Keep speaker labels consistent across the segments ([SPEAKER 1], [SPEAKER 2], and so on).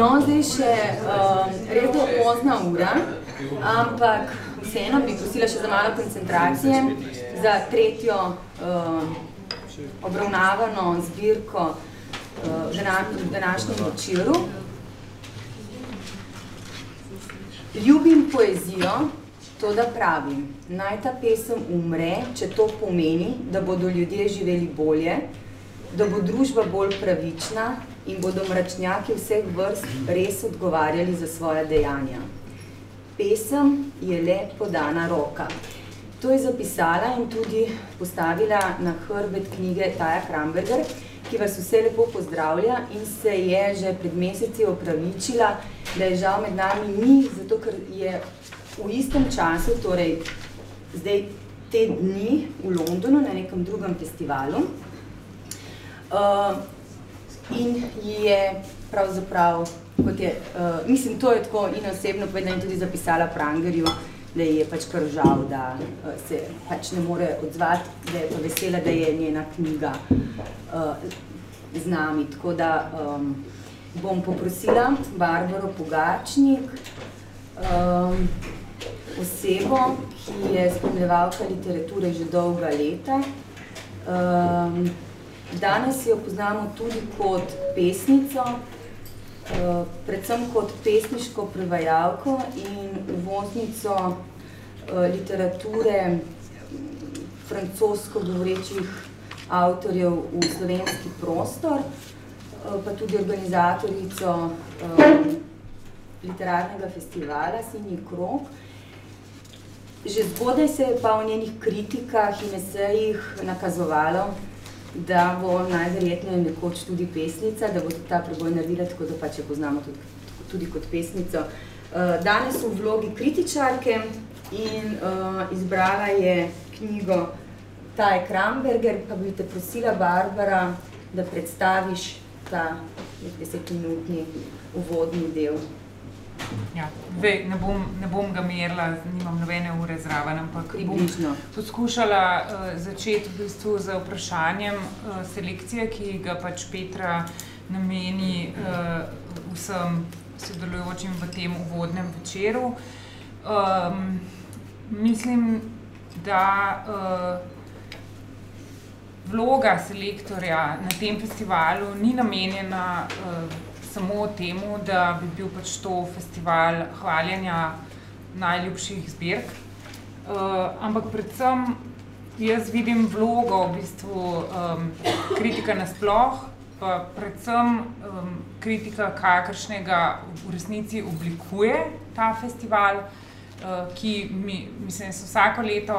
[SPEAKER 1] No, zdaj še um, res bo pozna ura, ampak vseeno bi prosila še za malo koncentracije za tretjo um, obravnavano zbirko uh, v današnjem večeru. Ljubim poezijo, to da pravim, naj ta pesem umre, če to pomeni, da bodo ljudje živeli bolje, da bo družba bolj pravična in bodo mračnjaki vseh vrst res odgovarjali za svoje dejanja. Pesem je le podana roka. To je zapisala in tudi postavila na hrbet knjige Taja Kramberger, ki vas vse lepo pozdravlja in se je že pred meseci opravičila, da je žal med nami ni, zato ker je v istem času, torej zdaj te dni v Londonu na nekem drugem festivalu, Uh, in je pravzaprav, kot je, uh, mislim, to je tako in osebno povedala in tudi zapisala Prangerju, da je pač kar žal, da uh, se pač ne more odzvati, da je pa vesela, da je njena knjiga uh, z nami. Tako da um, bom poprosila Barbaro Pogačnik, um, osebo, ki je spremljevalka literature že dolga leta, um, Danes jo poznamo tudi kot pesnico, eh, predvsem kot pesniško prevajalko in uvoznico eh, literature francosko govorečih avtorjev v slovenski prostor, eh, pa tudi organizatorico literarnega festivala Sinji krok. Že zgodaj se je pa v njenih kritikah in esejih nakazovalo, da bo najverjetneje nekoč tudi pesnica, da bo tudi ta preboj naredila, tako da pač jo poznamo tudi, tudi kot pesnico. Uh, danes v vlogi kritičarke in uh, izbrala je knjigo Taj Kramberger, pa bi te prosila, Barbara, da predstaviš ta desetminutni uvodni del.
[SPEAKER 2] Ja, ve, ne, bom, ne bom ga merila, nimam nobene ure zraven, ampak bom poskušala uh, začeti v bistvu z vprašanjem uh, selekcije, ki ga pač Petra nameni uh, vsem sodelujočim v tem uvodnem večeru. Um, mislim, da uh, vloga selektorja na tem festivalu ni namenjena uh, samo temu, da bi bil pač to festival hvaljenja najljubših zbirk, uh, ampak predvsem jaz vidim vlogo v bistvu um, kritika nasploh, pa predvsem um, kritika, kakršnega v resnici oblikuje ta festival, uh, ki mi, mislim, so vsako leto,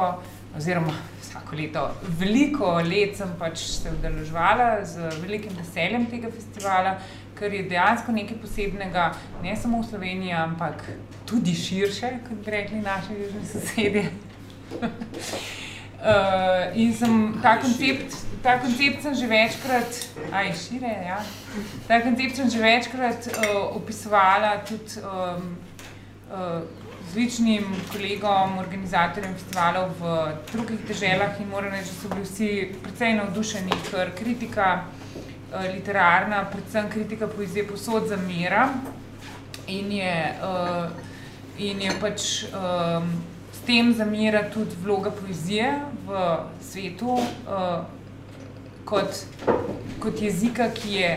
[SPEAKER 2] oziroma vsako leto, veliko let sem pač se udeležvala z velikim veseljem tega festivala, kar je dejansko nekaj posebnega, ne samo v Sloveniji, ampak tudi širše, kot bi rekli naši južni sosedje. uh, in sem ta koncept, ta koncept sem že večkrat, aj šire, ja. Ta koncept sem že večkrat uh, opisovala tudi um, uh, z ličnim kolegom, organizatorjem festivalov v drugih deželah in moram reči, da so bili vsi precej navdušeni, ker kritika Eh, literarna, predvsem kritika poezije posod zamera in je, uh, in je pač um, s tem zamera tudi vloga poezije v svetu uh, kot, kot jezika, ki je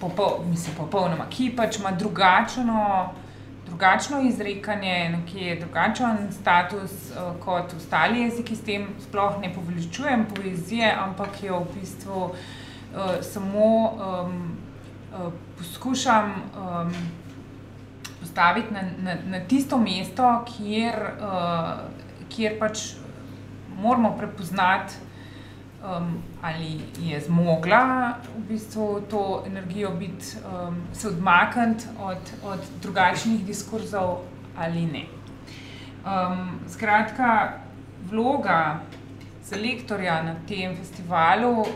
[SPEAKER 2] popol, mislim, popolnoma, ki pač ima drugačno, drugačno izrekanje, ki je drugačen status uh, kot ostali jeziki, s tem sploh ne poveličujem poezije, ampak je v bistvu uh, samo um, uh, poskušam um, postaviti na, na, na tisto mesto, kjer, uh, kjer pač moramo prepoznati, um, ali je zmogla v bistvu to energijo biti, um, se odmakniti od, od drugačnih diskurzov ali ne. Um, skratka, vloga selektorja na tem festivalu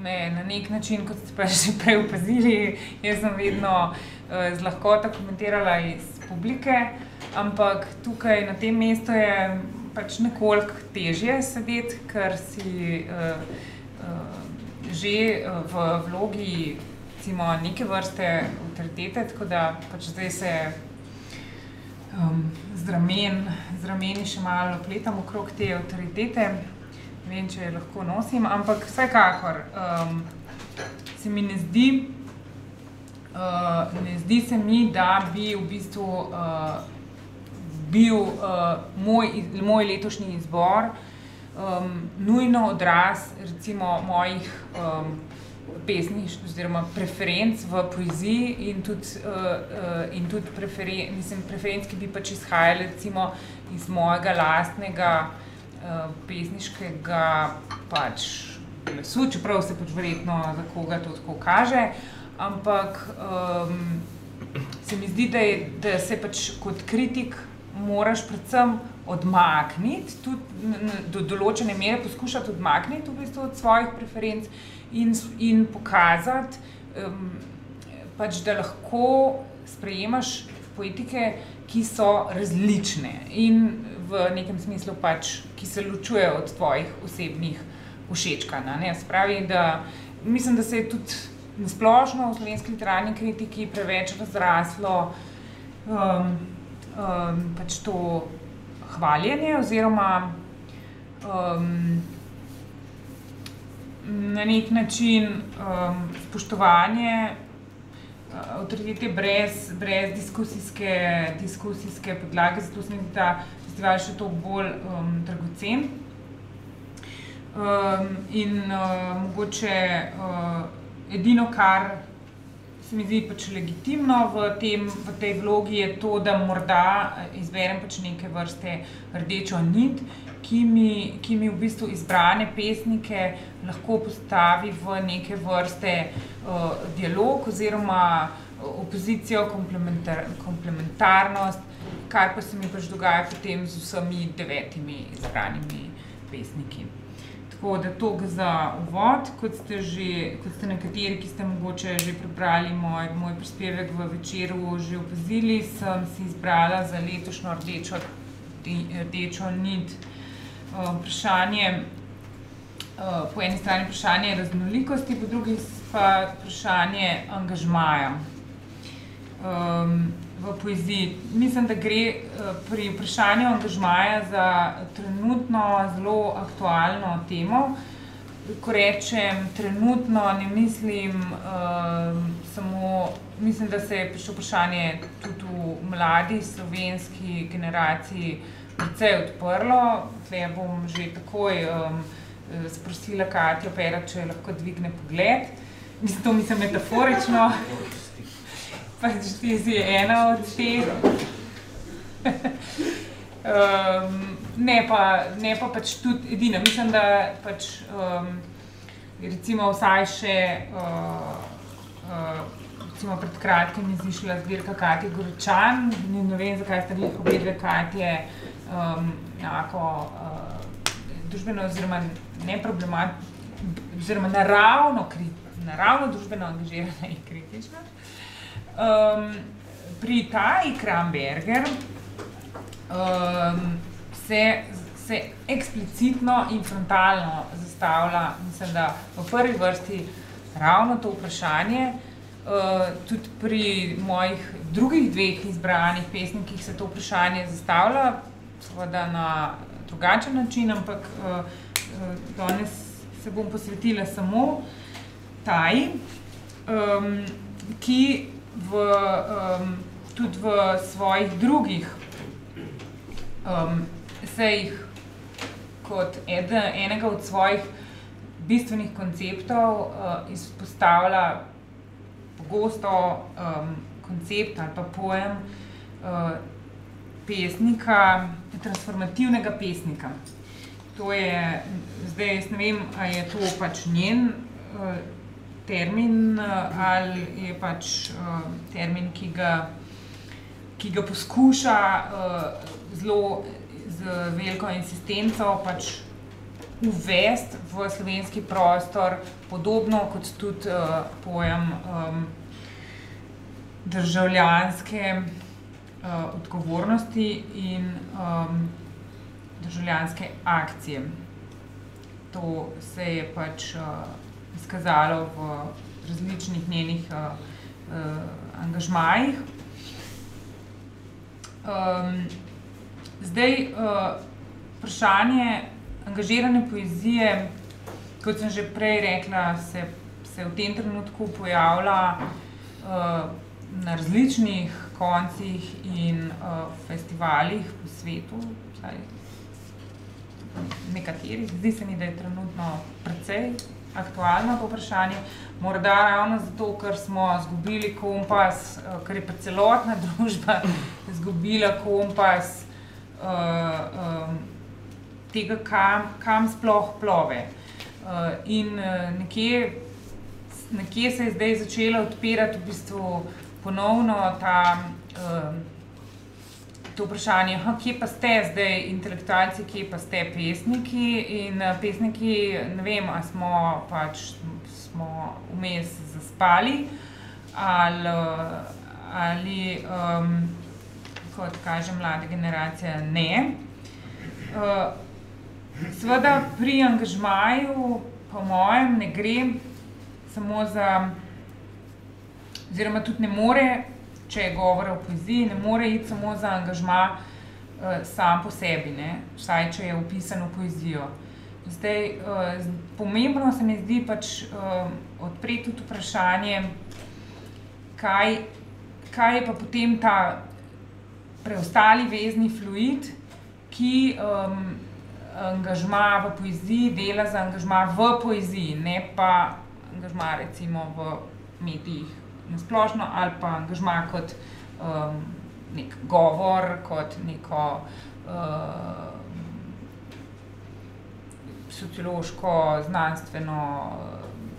[SPEAKER 2] me na nek način, kot ste pa že prej opazili, jaz sem vedno uh, z lahkoto komentirala iz publike, ampak tukaj na tem mestu je pač nekoliko težje sedeti, ker si uh, uh, že v vlogi recimo neke vrste avtoritete, tako da pač zdaj se um, z, ramen, z rameni še malo opletam okrog te avtoritete. Ne vem, če jo lahko nosim, ampak vsekakor um, se mi ne zdi, uh, ne zdi se mi, da bi v bistvu uh, bil uh, moj, moj letošnji izbor. Um, nujno odraz recimo mojih um, pesmi oziroma preferenc v poeziji in tudi, uh, uh, in tudi preferen, mislim, preferenc, ki bi pač izhajali recimo iz mojega lastnega uh, pesniškega pač glasu, čeprav se pač verjetno za koga to tako kaže, ampak um, se mi zdi, da, je, da se pač kot kritik moraš predvsem odmakniti, tudi do določene mere poskušati odmakniti v bistvu od svojih preferenc in, in pokazati, um, pač, da lahko sprejemaš poetike, ki so različne in v nekem smislu, pač, ki se ločujejo od tvojih osebnih všečkanj. Spravi, da mislim, da se je tudi nasplošno v slovenski literarni kritiki preveč razraslo. Um, um, pač to hvaljenje, oziroma um, na nek način um, spoštovanje uh, avtoritete brez, brez diskusijske, diskusijske podlage, zato se mi zdi ta festival še toliko bolj um, dragocen. Um, in uh, mogoče uh, edino, kar se mi zdi pač legitimno v, tem, v tej vlogi, je to, da morda izberem pač neke vrste rdečo nit, ki mi, ki mi v bistvu izbrane pesnike lahko postavi v neke vrste uh, dialog oziroma opozicijo, komplementar, komplementarnost, kar pa se mi pač dogaja potem z vsemi devetimi izbranimi pesniki. Tako da to za uvod, kot ste, že, kot ste nekateri, ki ste mogoče že prebrali moj, moj prispevek v večeru, že opazili, sem si izbrala za letošnjo rdečo, rdečo nit uh, vprašanje, uh, po eni strani vprašanje raznolikosti, po drugi pa vprašanje angažmaja. Um, v poeziji. Mislim, da gre eh, pri vprašanju angažmaja za trenutno zelo aktualno temo. Ko rečem trenutno, ne mislim uh, samo, mislim, da se je prišlo vprašanje tudi v mladi slovenski generaciji precej odprlo. Tle bom že takoj um, sprosila Katijo Pera, če lahko dvigne pogled. Mislim, to mislim metaforično pač ti si ena od teh. um, ne, pa, ne pa pač tudi edina. Mislim, da pač, um, recimo vsaj še uh, uh, recimo pred kratkim izmišljala zbirka Katja Goročan. Ne, ne vem, zakaj ste bili obe dve Katje um, enako uh, družbeno oziroma neproblematično, oziroma naravno, naravno družbeno angažirana in kritična. Um, pri Taji Kramberger um, se, se eksplicitno in frontalno zastavlja, mislim, da v prvi vrsti ravno to vprašanje. Uh, tudi pri mojih drugih dveh izbranih pesnikih se to vprašanje zastavlja, seveda na drugačen način, ampak uh, danes se bom posvetila samo Taji, um, ki v, um, tudi v svojih drugih um, sejih, kot eden, enega od svojih bistvenih konceptov, uh, izpostavlja pogosto um, koncept ali pa pojem uh, pesnika, transformativnega pesnika. To je, zdaj jaz ne vem, ali je to pač njen. Uh, termin eh, ali je pač uh, termin, ki ga, ki ga poskuša uh, zelo z veliko insistenco pač uvesti v slovenski prostor, podobno kot tudi uh, pojem um, državljanske uh, odgovornosti in um, državljanske akcije. To se je pač uh, izkazalo v različnih njenih uh, uh, angažmajih. Um, zdaj, uh, vprašanje angažirane poezije, kot sem že prej rekla, se, se v tem trenutku pojavlja uh, na različnih koncih in uh, festivalih po svetu, vsaj nekaterih. Zdi se mi, da je trenutno precej aktualno vprašanje. Morda ravno zato, ker smo izgubili kompas, uh, ker je pa celotna družba izgubila kompas uh, um, tega, kam, kam sploh plove. Uh, in nekje, nekje se je zdaj začela odpirati v bistvu ponovno ta, um, to vprašanje, ha, kje pa ste zdaj intelektualci, kje pa ste pesniki. In uh, pesniki, ne vem, ali smo pač smo vmes zaspali ali, ali um, kot kaže mlada generacija, ne. Uh, Sveda pri angažmaju, po mojem, ne gre samo za, oziroma tudi ne more, če je govor o poeziji, ne more iti samo za angažma uh, sam po sebi, ne? vsaj če je upisan v poezijo. Zdaj, uh, pomembno se mi zdi pač uh, odpreti tudi vprašanje, kaj, kaj je pa potem ta preostali vezni fluid, ki um, angažma v poeziji dela za angažma v poeziji, ne pa angažma recimo v medijih na splošno ali pa angažma kot um, nek govor, kot neko uh, sociološko, znanstveno,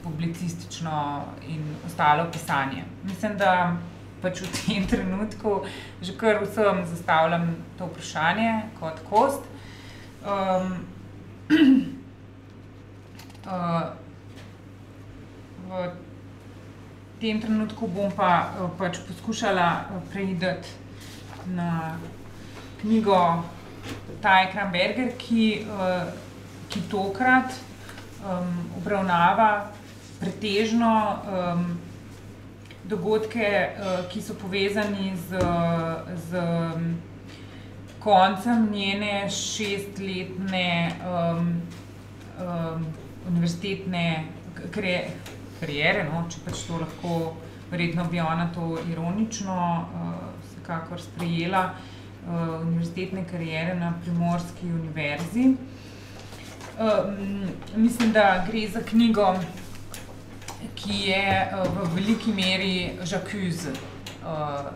[SPEAKER 2] publicistično in ostalo pisanje. Mislim, da pač v tem trenutku že kar vsem zastavljam to vprašanje kot kost. Um, uh, tem trenutku bom pa uh, pač poskušala uh, preiti na knjigo Taj Kramberger, ki, uh, ki tokrat um, obravnava pretežno um, dogodke, uh, ki so povezani z, z koncem njene šestletne um, um, univerzitetne kariere, no, če pač to lahko, verjetno bi ona to ironično uh, vsekakor sprejela, uh, univerzitetne kariere na Primorski univerzi. Um, mislim, da gre za knjigo, ki je uh, v veliki meri Jacques. Uh,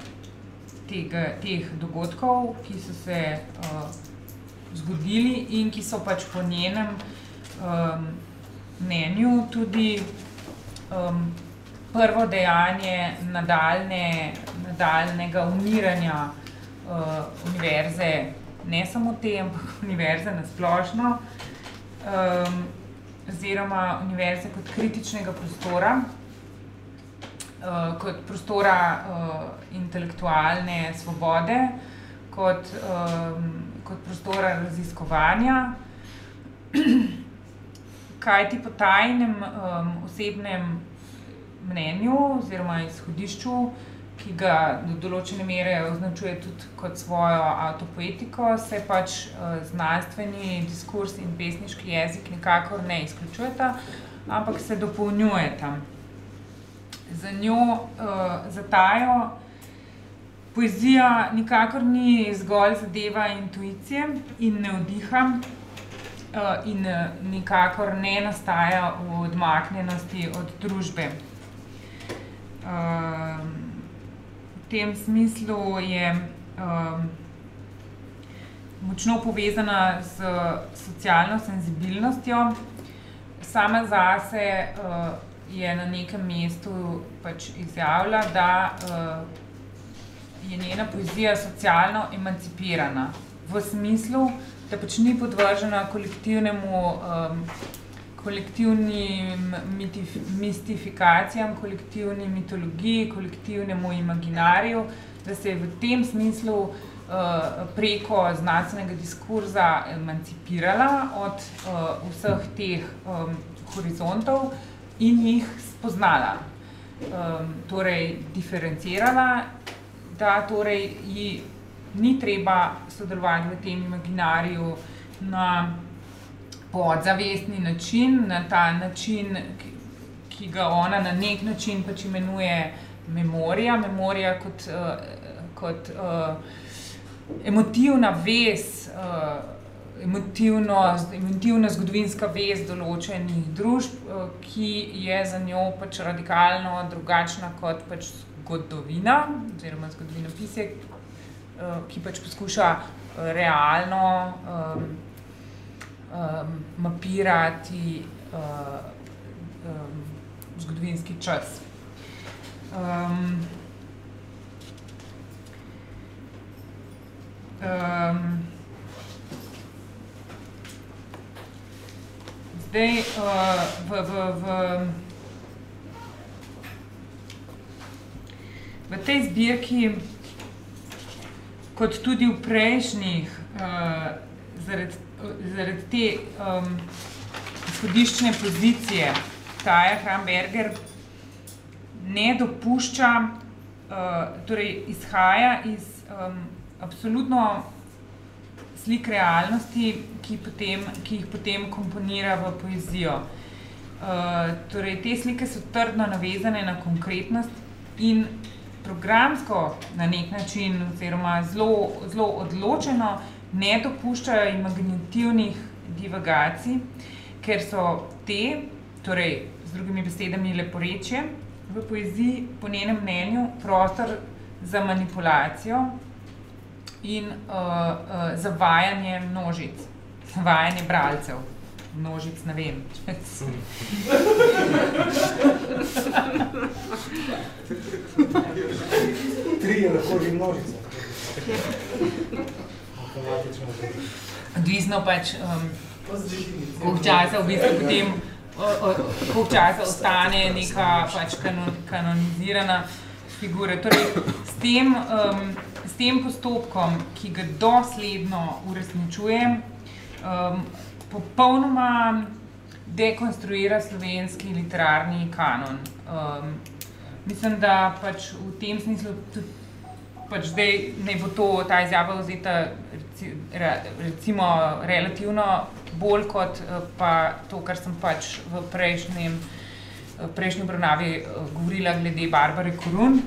[SPEAKER 2] tega, teh dogodkov, ki so se uh, zgodili in ki so pač po njenem um, mnenju tudi um, prvo dejanje nadaljne, nadaljnega umiranja uh, univerze, ne samo te, ampak univerze na splošno, um, oziroma univerze kot kritičnega prostora. Uh, kot prostora uh, intelektualne svobode, kot, um, kot prostora raziskovanja, kaj ti po tajnem um, osebnem mnenju oziroma izhodišču, ki ga do določene mere označuje tudi kot svojo avtopoetiko, se pač uh, znanstveni diskurs in pesniški jezik nikakor ne izključujeta, ampak se dopolnjujeta za njo, uh, za tajo. Poezija nikakor ni zgolj zadeva intuicije in ne vdiha, in nikakor ne nastaja v odmaknjenosti od družbe. Uh, v tem smislu je uh, močno povezana z socialno senzibilnostjo, sama zase. Uh, je na nekem mestu pač izjavila, da je njena poezija socialno emancipirana v smislu, da pač ni podvržena kolektivnemu. Um, kolektivnim mistifikacijam, kolektivni mitologiji, kolektivnemu imaginariju, da se je v tem smislu uh, preko znanstvenega diskurza emancipirala od uh, vseh teh um, horizontov, in jih spoznala. um, torej diferencirala, da torej ji ni treba sodelovati v tem imaginariju na podzavestni način, na ta način, ki, ga ona na nek način pač imenuje memorija, memorija kot, uh, kot uh, emotivna vez. Uh, emotivno, emotivna zgodovinska vez določenih družb, ki je za njo pač radikalno drugačna kot pač zgodovina, oziroma zgodovina pisje, eh, ki pač poskuša eh, realno um, um, mapirati uh, um, zgodovinski čas. Um, um, Zdaj, uh, v, v, v, v tej zbirki, kot tudi v prejšnjih, uh, zaradi, zaradi te um, izhodiščne pozicije, Taja Hramberger ne dopušča, uh, torej izhaja iz um, absolutno slik realnosti, ki, potem, ki jih potem komponira v poezijo. Uh, torej, te slike so trdno navezane na konkretnost in programsko na nek način, oziroma zelo, zelo odločeno, ne dopuščajo imaginativnih divagacij, ker so te, torej z drugimi besedami, leporečje v poeziji, po njenem mnenju, prostor za manipulacijo, in uh, uh, zavajanje množic, zavajanje bralcev. Množic, ne vem.
[SPEAKER 3] Tri je lahko že množica.
[SPEAKER 2] Odvisno pač, um, koliko časa v bistvu potem, koliko časa ostane neka pač kanon, kanonizirana figura. Torej, s tem um, tem postopkom, ki ga dosledno uresničujem, um, popolnoma dekonstruira slovenski literarni kanon. Um, mislim, da pač v tem smislu tudi pač zdaj ne bo to, ta izjava vzeta recimo relativno bolj kot eh, pa to, kar sem pač v prejšnjem, prejšnji obravnavi eh, govorila glede Barbare Korun.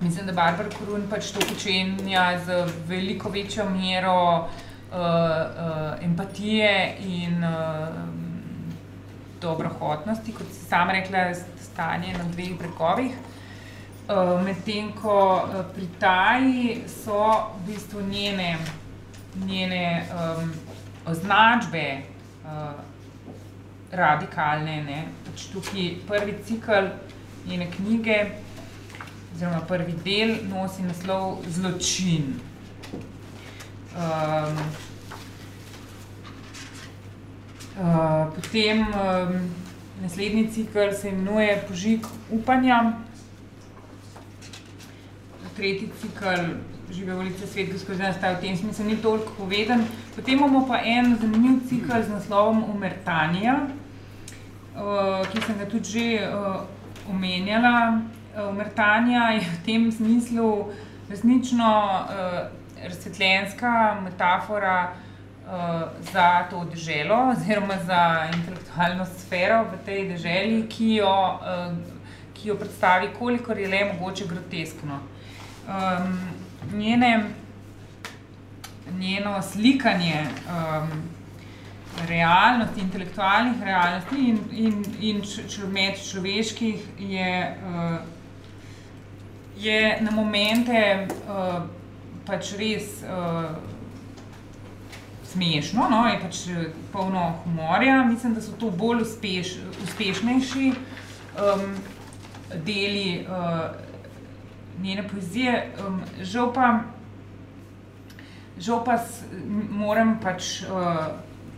[SPEAKER 2] Mislim, da Barbara Korun pač to počenja z veliko večjo mero uh, uh, empatije in uh, dobrohotnosti, kot si sama rekla, stanje na dveh bregovih. Uh, Medtem ko uh, pri Taji so v bistvu njene, njene um, označbe uh, radikalne. Ne? Pač tukaj prvi cikl njene knjige oziroma prvi del, nosi naslov Zločin. Um, uh, potem um, naslednji cikl se imenuje Požig upanja. Tretji cikl Žive ulice svet, ki skozi nas v tem smislu ni toliko poveden. Potem imamo pa en zanimiv cikl z naslovom Umertanja, uh, ki sem ga tudi že uh, omenjala. Umrtanja je v tem smislu resnično uh, razsvetljenska metafora uh, za to deželo, oziroma za intelektualno sfero v tej deželi, ki jo, uh, ki jo predstavi, kolikor je le mogoče groteskno. Um, njene, njeno slikanje. Um, realnosti, intelektualnih realnosti in, in, in med človeških je uh, je na momente uh, pač res uh, smešno, no? je pač eh, polno humorja. Mislim, da so to bolj uspeš, uspešnejši um, deli uh, njene poezije. Um, žal pa, žal pa s, moram pač uh,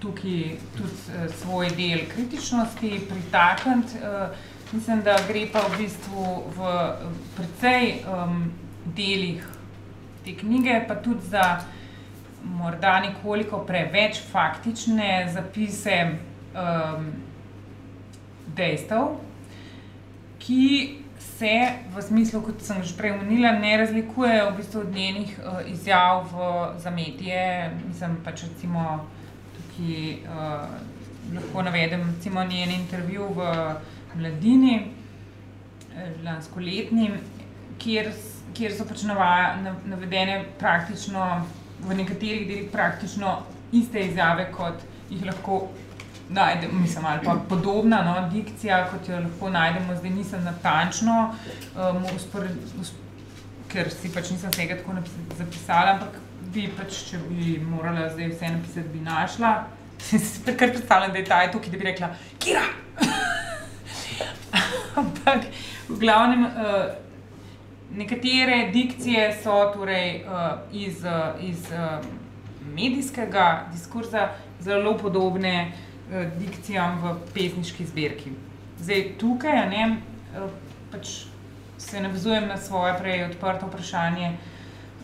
[SPEAKER 2] tukaj tudi uh, svoj del kritičnosti pritakniti. Uh, Mislim, da gre pa v bistvu v precej um, delih te knjige, pa tudi za morda nekoliko preveč faktične zapise um, dejstev, ki se v smislu, kot sem že prej omenila, ne razlikujejo v bistvu od njenih uh, izjav v, za medije. Mislim pač recimo tukaj uh, lahko navedem recimo njen intervju v Mladini, lansko letni, kjer, kjer so pač navedene praktično v nekaterih delih praktično iste izjave, kot jih lahko najdemo, mislim, ali pa podobna no, dikcija, kot jo lahko najdemo, zdaj nisem natančno, um, uspor, usp, ker si pač nisem vsega tako zapisala, ampak bi pač, če bi morala zdaj vse napisati, bi našla. Si kar predstavljam, da je ta tukaj, da bi rekla, Kira! ampak v glavnem. Uh, Nekatere dikcije so torej, uh, iz, uh, iz uh, medijskega diskurza zelo podobne uh, dikcijam v pesniški zbirki. Zdaj, tukaj ne, uh, pač se navezujem na svoje prej odprto vprašanje,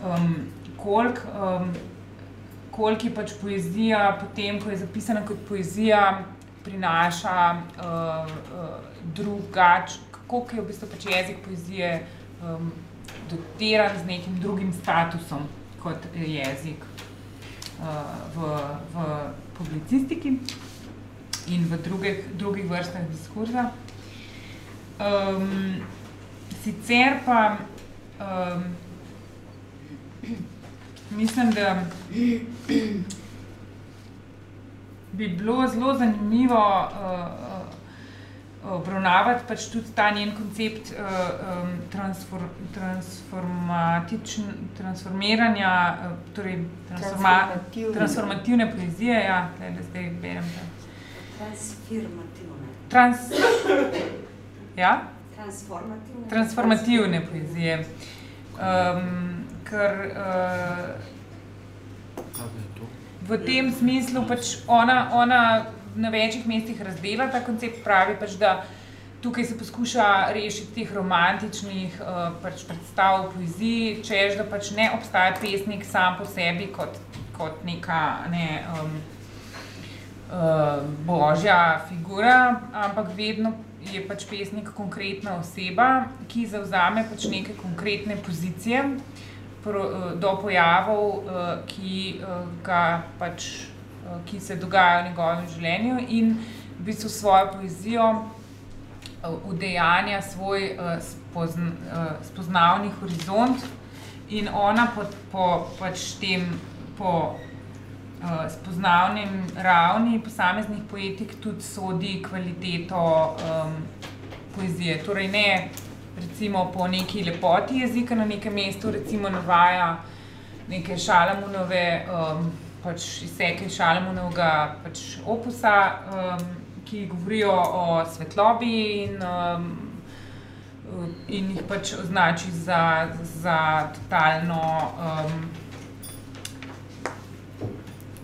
[SPEAKER 2] um, koliko um, kolik je pač poezija, potem ko je zapisana kot poezija, prinaša uh, uh, drugače, kako je v bistvu pač jezik poezije um, dotiran z nekim drugim statusom kot jezik uh, v, v publicistiki in v drugih, drugih vrstah diskurza. Um, sicer pa um, mislim, da bi bilo zelo zanimivo uh, obravnavati pač tudi ta njen koncept uh, um, transfor, transformiranja, uh, torej transforma, transformativne. transformativne poezije. Ja, tle, da zdaj berem.
[SPEAKER 4] Transformativne.
[SPEAKER 2] Trans, ja?
[SPEAKER 4] Transformativne.
[SPEAKER 2] Transformativne poezije. Um, ker uh, v tem smislu pač ona, ona na večjih mestih razdela ta koncept, pravi pač, da tukaj se poskuša rešiti teh romantičnih uh, pač predstav v poeziji, čež da pač ne obstaja pesnik sam po sebi kot, kot neka ne, um, uh, božja figura, ampak vedno je pač pesnik konkretna oseba, ki zauzame pač neke konkretne pozicije pro, uh, do pojavov, uh, ki uh, ga pač Eh, ki se dogajajo v njegovem življenju, in v bistvu svojo poezijo eh, udejanja svoj eh, spozn, spoznavni horizont, in ona po, po pač tem, po spoznavnem ravni posameznih poetik tudi sodi kvaliteto um, poezije. Torej, ne recimo po neki lepoti jezika na nekem mestu, recimo navaja neke šalamunove. Um, pač izseke Šalmonovega pač opusa, um, ki govorijo o svetlobi in, um, in jih pač označi za, za totalno. Um,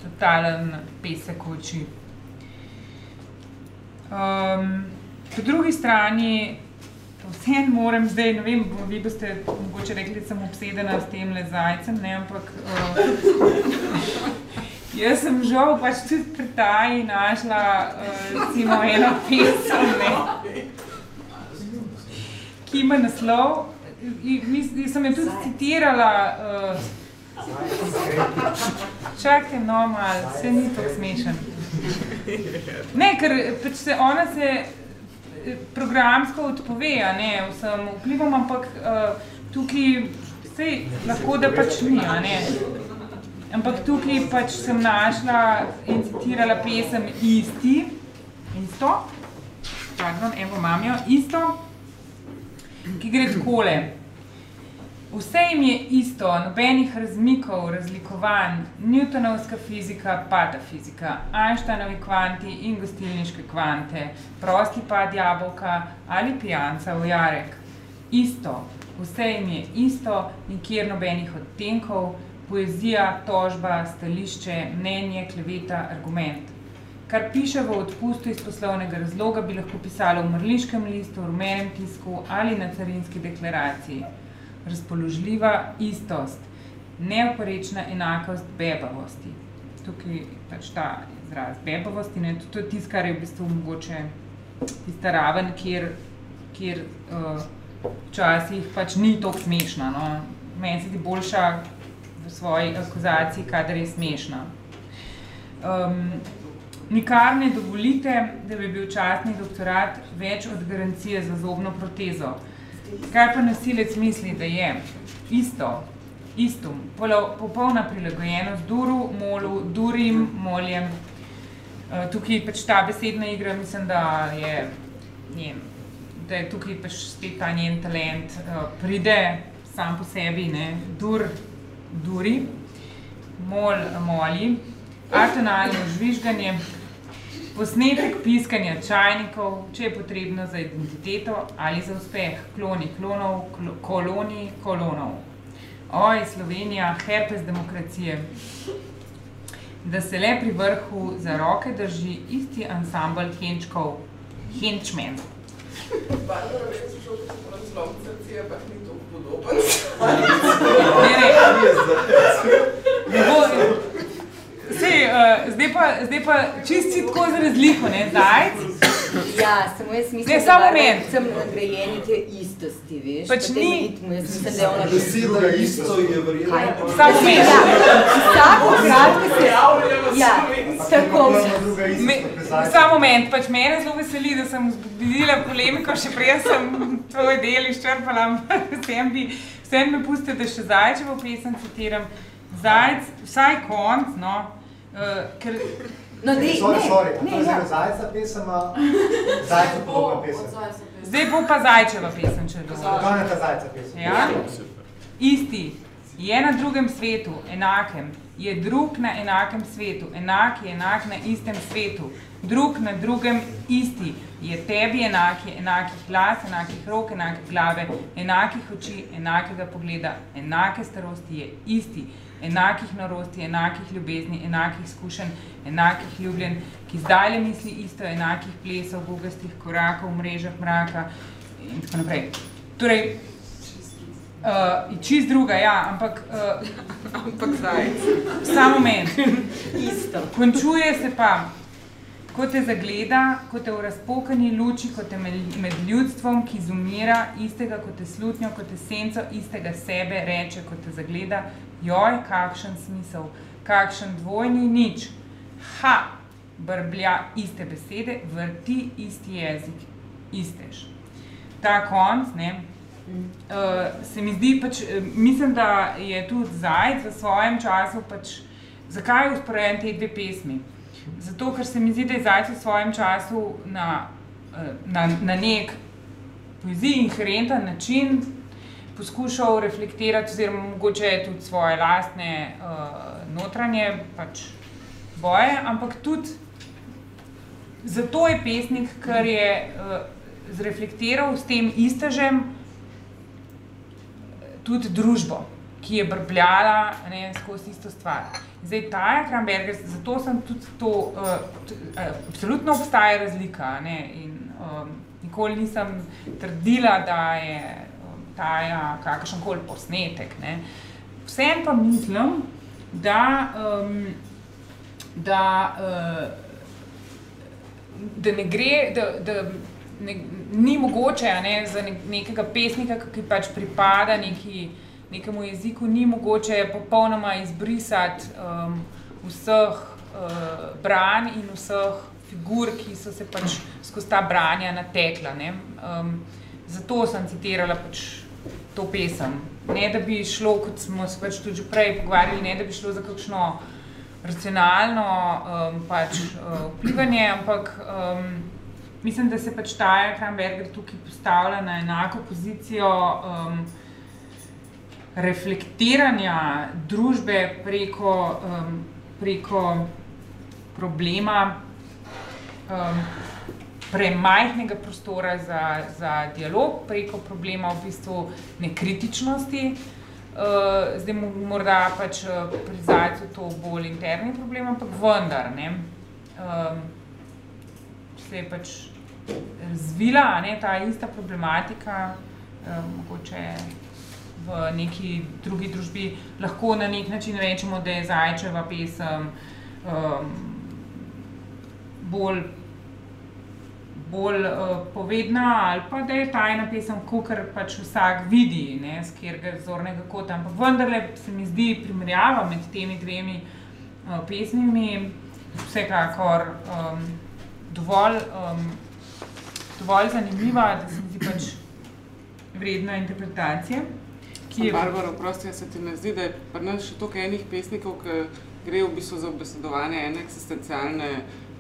[SPEAKER 2] Totalen pesek oči. Um, po drugi strani, vseeno moram zdaj, ne vem, vi boste mogoče rekli, da sem obsedena s tem le zajcem, ne, ampak uh, Jaz sem žal pač tudi pri taji našla uh, eno pesem, ne, ki ima naslov. Jaz sem jo tudi citirala. Uh, Čakaj, no, malo, se ni to smešen. Ne, ker pač se ona se eh, programsko odpove, ne, vsem vplivom, ampak uh, tukaj vse lahko, da pač ni, ne. Ampak tukaj pač sem našla in citirala pesem Isti, isto, pardon, evo imam jo, isto, ki gre takole. Vse jim je isto, nobenih razmikov, razlikovanj, Newtonovska fizika, patafizika, Einsteinovi kvanti in gostilniške kvante, prosti pad jabolka ali pijanca v jarek. Isto, vse jim je isto, nikjer nobenih odtenkov, poezija, tožba, stališče, mnenje, kleveta, argument. Kar piše v odpustu iz poslovnega razloga, bi lahko pisalo v mrliškem listu, v rumenem tisku ali na carinski deklaraciji. Razpoložljiva istost, neoporečna enakost bebavosti. Tukaj pač ta izraz bebavosti, ne, to je tisto, kar je v bistvu mogoče tista raven, kjer, kjer uh, včasih pač ni tako smešna. No. Meni se ti boljša v svoji akuzaciji, kadar je smešna. Um, nikar ne dovolite, da bi bil častni doktorat več od garancije za zobno protezo. Kaj pa nasilec misli, da je? Isto, istum, popolna prilagojenost duru, molu, durim, moljem. Uh, tukaj pač ta besedna igra, mislim, da je njen da je tukaj pač spet ta njen talent, uh, pride sam po sebi, ne, dur, duri, mol, moli, atonalno žvižganje, posnetek piskanja čajnikov, če je potrebno za identiteto ali za uspeh, kloni klonov, kl koloni kolonov. Oj, Slovenija, herpes demokracije. Da se le pri vrhu za roke drži isti ansambl henčkov, henčmen.
[SPEAKER 4] Barbara, vem, so šel, da se moram zlomiti srce, ampak ni to podoben.
[SPEAKER 2] Ne, ne. Ne bo, Sej, uh, zdaj, pa, zdaj pa čisti tako za razliko, ne, zajc.
[SPEAKER 1] Ja, samo jaz mislim,
[SPEAKER 2] Ne, samo
[SPEAKER 1] da
[SPEAKER 2] moment.
[SPEAKER 1] sem nagrajeni te istosti, veš.
[SPEAKER 2] Pač ni-
[SPEAKER 1] ritmu, jaz mislim, da je ona
[SPEAKER 5] Beseda isto je verjetno.
[SPEAKER 2] Samo moment.
[SPEAKER 1] Ja, vsakokrat, ko se... Ja, tako.
[SPEAKER 3] Popolnoma druga
[SPEAKER 2] Me,
[SPEAKER 3] istost.
[SPEAKER 2] samo moment, pač mene zelo veseli, da sem vzbudila polemiko, še prej sem tvoj del izčrpala, vsem bi, vsem me pustite, da še Zajčevo pesem citiram. Zajc, vsaj konc, no, uh, ker
[SPEAKER 1] No, dej,
[SPEAKER 3] Sorry, sorry, a
[SPEAKER 1] ne,
[SPEAKER 3] to
[SPEAKER 1] ne,
[SPEAKER 3] je
[SPEAKER 1] ja.
[SPEAKER 3] zdaj zajca pesem, zajca podobna pesem.
[SPEAKER 2] zdaj bo pa Zajčeva pesem, če dobro.
[SPEAKER 3] Kaj je ta zajca pesem?
[SPEAKER 2] Ja? Isti je na drugem svetu, enakem, je drug na enakem svetu, enak je enak na istem svetu, drug na drugem isti, je tebi enak, je enakih glas, enakih rok, enake glave, enakih oči, enakega pogleda, enake starosti je isti, enakih norosti, enakih ljubezni, enakih izkušenj, enakih ljubljen, ki zdaj le misli isto, enakih plesov, gugastih korakov, mrežah mraka in tako naprej. Torej, Uh, čist druga, ja, ampak uh,
[SPEAKER 4] Ampak zajec.
[SPEAKER 2] samo moment.
[SPEAKER 1] Isto.
[SPEAKER 2] Končuje se pa, ko te zagleda, ko te v razpokani luči, ko te med ljudstvom, ki izumira, istega kot te slutnjo, kot te senco, istega sebe reče, ko te zagleda, joj, kakšen smisel, kakšen dvojni nič. Ha, brblja iste besede, vrti isti jezik, istež. Ta konc, ne, Uh, se mi zdi, pač, eh, mislim, da je tudi Zajec v svojem času. Pač, zakaj je usporedil te dve pesmi? Zato, ker se mi zdi, da je Zajec v svojem času na, eh, na, na nek poeziji inherenten način poskušal reflektirati, oziroma mogoče tudi svoje lastne uh, notranje pač, boje, ampak tudi zato je pesnik, ker je uh, zreflektiral s tem istežem tudi družbo, ki je brbljala ne, skozi isto stvar. Zdaj, ta je Kramberger, zato sem tudi to, uh, uh, absolutno obstaja razlika. Ne, in, um, nikoli nisem trdila, da je um, ta kakršen koli posnetek. Ne. Vsem pa mislim, da, um, da, uh, da ne gre, da, da ne, ni mogoče ne, za ne, nekega pesnika, ki pač pripada neki, nekemu jeziku, ni mogoče popolnoma izbrisati um, vseh uh, branj in vseh figur, ki so se pač skozi ta branja natekla. Ne. Um, zato sem citirala pač to pesem. Ne da bi šlo, kot smo se pač tudi prej pogovarjali, ne da bi šlo za kakšno racionalno um, pač, uh, vplivanje, ampak um, mislim, da se pač Taja Kramberger tukaj postavlja na enako pozicijo um, reflektiranja družbe preko, um, preko problema um, premajhnega prostora za, za dialog, preko problema v bistvu nekritičnosti. Uh, zdaj mo- morda pač uh, pri Zajcu to bolj interni problem, ampak vendar, ne. Um, se je pač razvila ne, ta ista problematika, um, mogoče v neki drugi družbi, lahko na nek način rečemo, da je Zajčeva pesem um, bolj bolj uh, povedna ali pa da je tajna pesem, kot pač vsak vidi, ne, z katerega zornega kota. Ampak vendarle se mi zdi primerjava med temi dvemi uh, pesmimi vsekakor um, dovolj, um, dovolj zanimiva, da se mi zdi pač vredna interpretacije.
[SPEAKER 6] Je... Barbara, prosti, se ti ne zdi, da je pri nas še toliko enih pesnikov, ki gre v bistvu za obesedovanje ene eksistencialne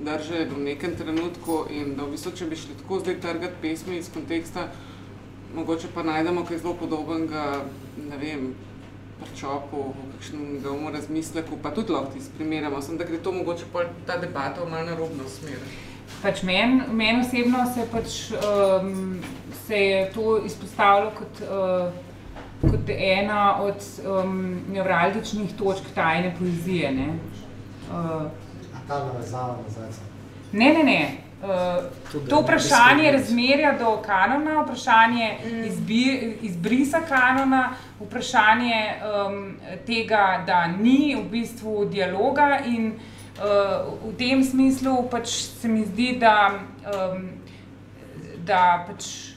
[SPEAKER 6] drže v nekem trenutku in da v bistvu, če bi šli tako zdaj trgati pesmi iz konteksta, mogoče pa najdemo kaj zelo podobnega, ne vem, prčopu, v kakšnem gomu razmisleku, pa tudi lahko ti primerjamo, sem da gre to mogoče pa ta debata v malo narobno smer.
[SPEAKER 2] Pač meni men osebno se, pač, um, se je to izpostavilo kot uh, kot ena od um, nevralgičnih točk tajne poezije. Ne?
[SPEAKER 3] Uh, ta navezava nazaj.
[SPEAKER 2] Ne, ne, ne. Uh, to vprašanje razmerja do kanona, vprašanje mm. izbi, izbrisa kanona, vprašanje um, tega, da ni v bistvu dialoga in uh, v tem smislu pač se mi zdi, da, um, da pač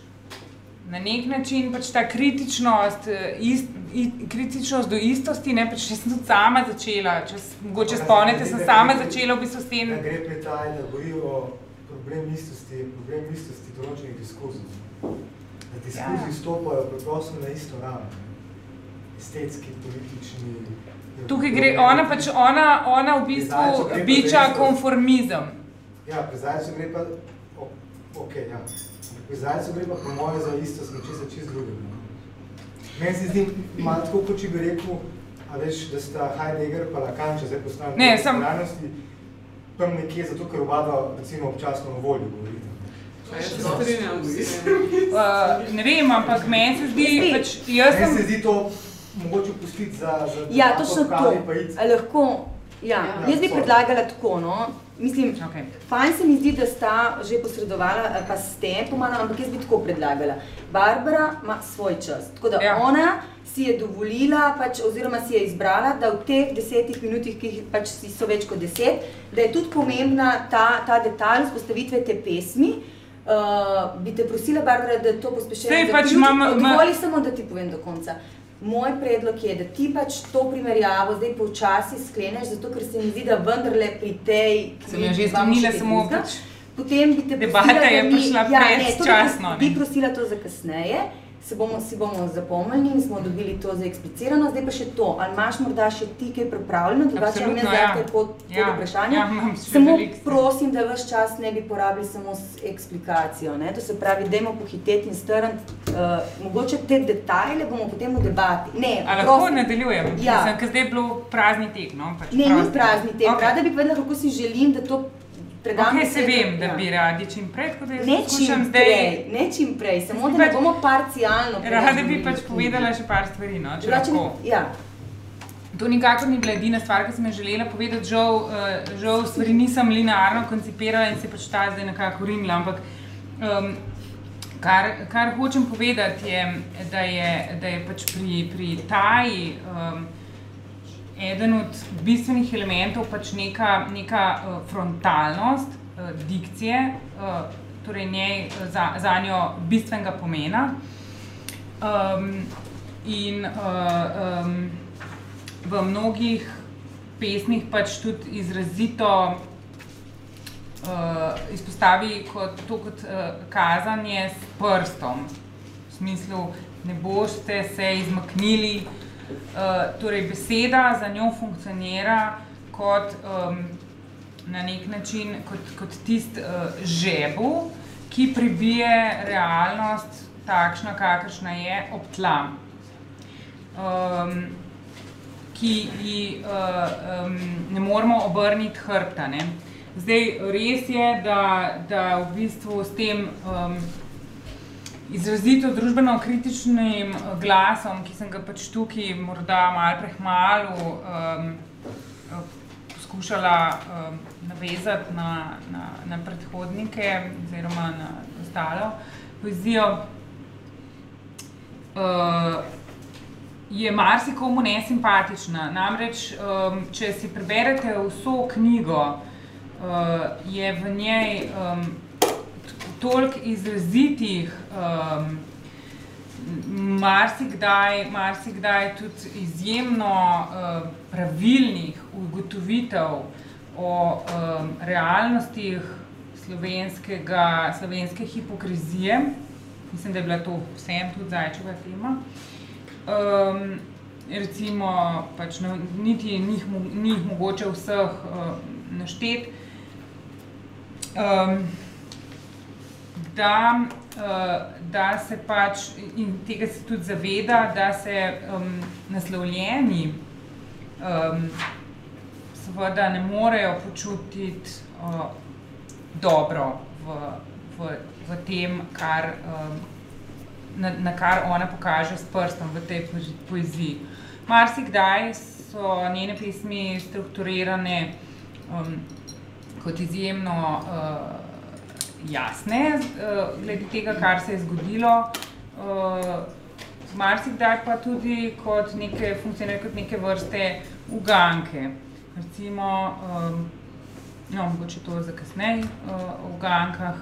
[SPEAKER 2] na nek način pač ta kritičnost, eh, ist, kritičnost do istosti. Ne, pač sem tudi sama začela, če se spomnite, sem sama začela v bistvu s tem.
[SPEAKER 3] Ne gre pri taj, da govorijo o problem istosti, problem istosti določenih diskurzov. Da diskurzi ja. stopajo preprosto na isto raven. Estetski, politični.
[SPEAKER 2] Tukaj gre ona, pač ona, ona v bistvu biča konformizem.
[SPEAKER 3] Ja, pri zajcu gre pa, ok, ja. Pri zajcu gre pa po moje za isto, smo čisto čist drugega. No. Meni se zdi malo tako, kot če bi rekel, a veš, da sta Heidegger pa Lacan, če zdaj postavim
[SPEAKER 2] ne, sem...
[SPEAKER 3] realnosti, tam nekje zato, ker obada recimo občasno na volju govorita.
[SPEAKER 2] Uh, ne vem, ampak meni se zdi, pač jaz sem...
[SPEAKER 3] Meni se zdi to mogoče pustiti za, za
[SPEAKER 1] ja, to so to. Lahko, ja. ja. Jaz bi predlagala tako, no. Mislim, okay. fajn se mi zdi, da sta že posredovala, pa ste pomagali, ampak jaz bi tako predlagala. Barbara ima svoj čas. Tako da ja. ona si je dovolila, pač, oziroma si je izbrala, da v teh desetih minutih, ki pač so več kot deset, da je tudi pomembna ta, ta detalj spostavitve te pesmi. Uh, bi te prosila, Barbara, da to pospešuje.
[SPEAKER 2] Pač Dovoli
[SPEAKER 1] samo, da ti povem do konca. Moj predlog je, da ti pač to primerjavo zdaj počasi skleneš, zato ker se mi zdi, da vendarle pri tej.
[SPEAKER 2] Se mi je že zgodilo, samo pač.
[SPEAKER 1] Potem bi te
[SPEAKER 2] prosila, da prišla ja, predčasno.
[SPEAKER 1] Bi prosila to za kasneje se bomo, si bomo zapomnili in smo dobili to za eksplicirano. Zdaj pa še to, ali imaš morda še ti kaj pripravljeno, drugače ne znate ja. pod ja. vprašanje.
[SPEAKER 2] Ja,
[SPEAKER 1] samo prosim, da vaš čas ne bi porabili samo s eksplikacijo. Ne? To se pravi, dajmo pohiteti in strniti. Uh, mogoče te detajle bomo potem v debati. Ne,
[SPEAKER 2] lahko nadaljujem, ja. ker zdaj je bilo prazni tek. No?
[SPEAKER 1] Pač ne, ni prazni tek. Okay. Rada bi povedala, kako si želim, da to
[SPEAKER 2] predam. Okay, se vem, da ja. bi radi čim prej, tako da jaz
[SPEAKER 1] ne čim
[SPEAKER 2] zdaj.
[SPEAKER 1] Prej, ne čim prej, samo da pač, ne bomo parcialno.
[SPEAKER 2] Rada bi pač povedala še par stvari. No,
[SPEAKER 1] Drugače, ja.
[SPEAKER 2] To nikakor ni bila edina stvar, ki sem jo želela povedati. Žal, uh, žal stvari nisem linearno koncipirala in se pač ta zdaj nekako urinila. Ampak um, kar, kar hočem povedati, je, da je, da je pač pri, pri taji. Um, eden od bistvenih elementov pač neka, neka uh, frontalnost uh, dikcije, uh, torej njej za, za njo bistvenega pomena. Um, in uh, um, v mnogih pesmih pač tudi izrazito uh, izpostavi kot, to kot uh, kazanje s prstom. V smislu, ne boste se izmaknili, Eh, torej beseda za njo funkcionira kot um, na nek način kot, kot tisti uh, žebu, ki pribije realnost takšna, kakršna je ob tla. Um, ki ji uh, um, ne moramo obrniti hrbta. Ne. Zdaj, res je, da, da v bistvu s tem um, izrazito družbeno kritičnim eh, glasom, ki sem ga pač tukaj morda malo prehmalo um, poskušala um, navezati na, na, na predhodnike oziroma na ostalo poezijo, uh, je marsikomu nesimpatična. Namreč, um, če si preberete vso knjigo, uh, je v njej um, toliko izrazitih, um, marsikdaj, marsikdaj tudi izjemno uh, pravilnih ugotovitev o um, realnostih slovenske hipokrizije. Mislim, da je bila to vsem tudi zajčeva tema. Um, recimo, pač no, niti njih, njih mogoče vseh uh, našteti. Um, da, uh, da se pač, in tega se tudi zaveda, da se um, naslovljeni um, seveda ne morejo počutiti uh, dobro v, v, v tem, kar, um, na, na kar ona pokaže s prstom v tej poeziji. Marsikdaj so njene pesmi strukturirane um, kot izjemno uh, jasne, uh, glede tega, kar se je zgodilo. Uh, Marsikdaj pa tudi kot neke, funkcionirajo kot neke vrste uganke. Recimo, no, mogoče to za kasneje uh, v ugankah.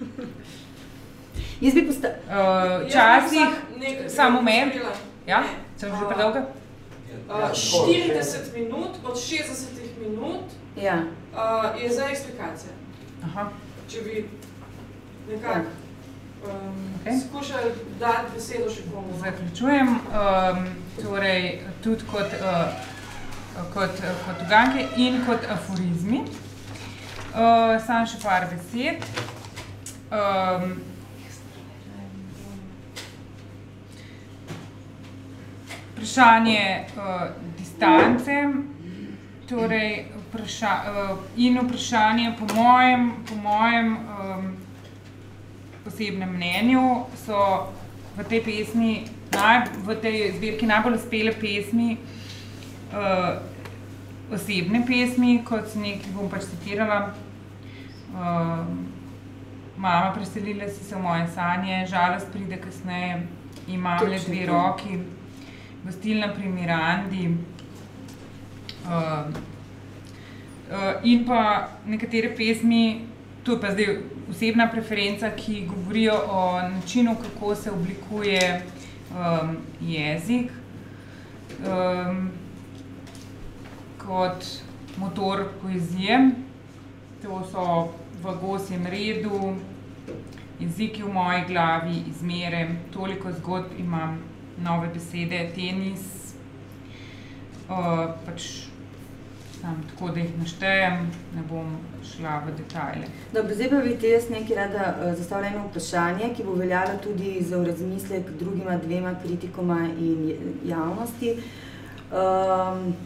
[SPEAKER 1] Jaz bi postavil.
[SPEAKER 2] Uh, Včasih, samo meni. Ja, sem že predolga.
[SPEAKER 4] Uh, 40 minut od 60 minut
[SPEAKER 1] ja.
[SPEAKER 4] je za eksplikacijo.
[SPEAKER 2] Aha.
[SPEAKER 4] Če bi nekako um, okay. skušali dati besedo še komu.
[SPEAKER 2] Zaključujem. Um, torej, tudi kot, uh, kot, kot uganke in kot aforizmi. Uh, Sam še par besed. Um, vprašanje uh, distance. Torej, vpraša, uh, in vprašanje, po mojem, po mojem um, posebnem mnenju, so v tej pesmi, naj, v tej zbirki najbolj uspele pesmi, uh, osebne pesmi, kot sem nekaj bom pač citirala. Uh, mama, preselila si se v moje sanje, žalost pride kasneje, imam le dve roki, gostilna pri Mirandi. Uh, in pa nekatere pesmi, to je pa zdaj osebna preferenca, ki govorijo o načinu, kako se oblikuje um, jezik um, kot motor poezije. To so v gosjem redu, jeziki v moji glavi, izmere, toliko zgodb imam, nove besede, tenis. Uh, pač Sam, tako da jih naštejem, ne bom šla v detajle.
[SPEAKER 1] Dobro, zdaj pa bi te jaz nekaj rada uh, zastavila eno vprašanje, ki bo veljalo tudi za razmislek drugima dvema kritikoma in javnosti. Um,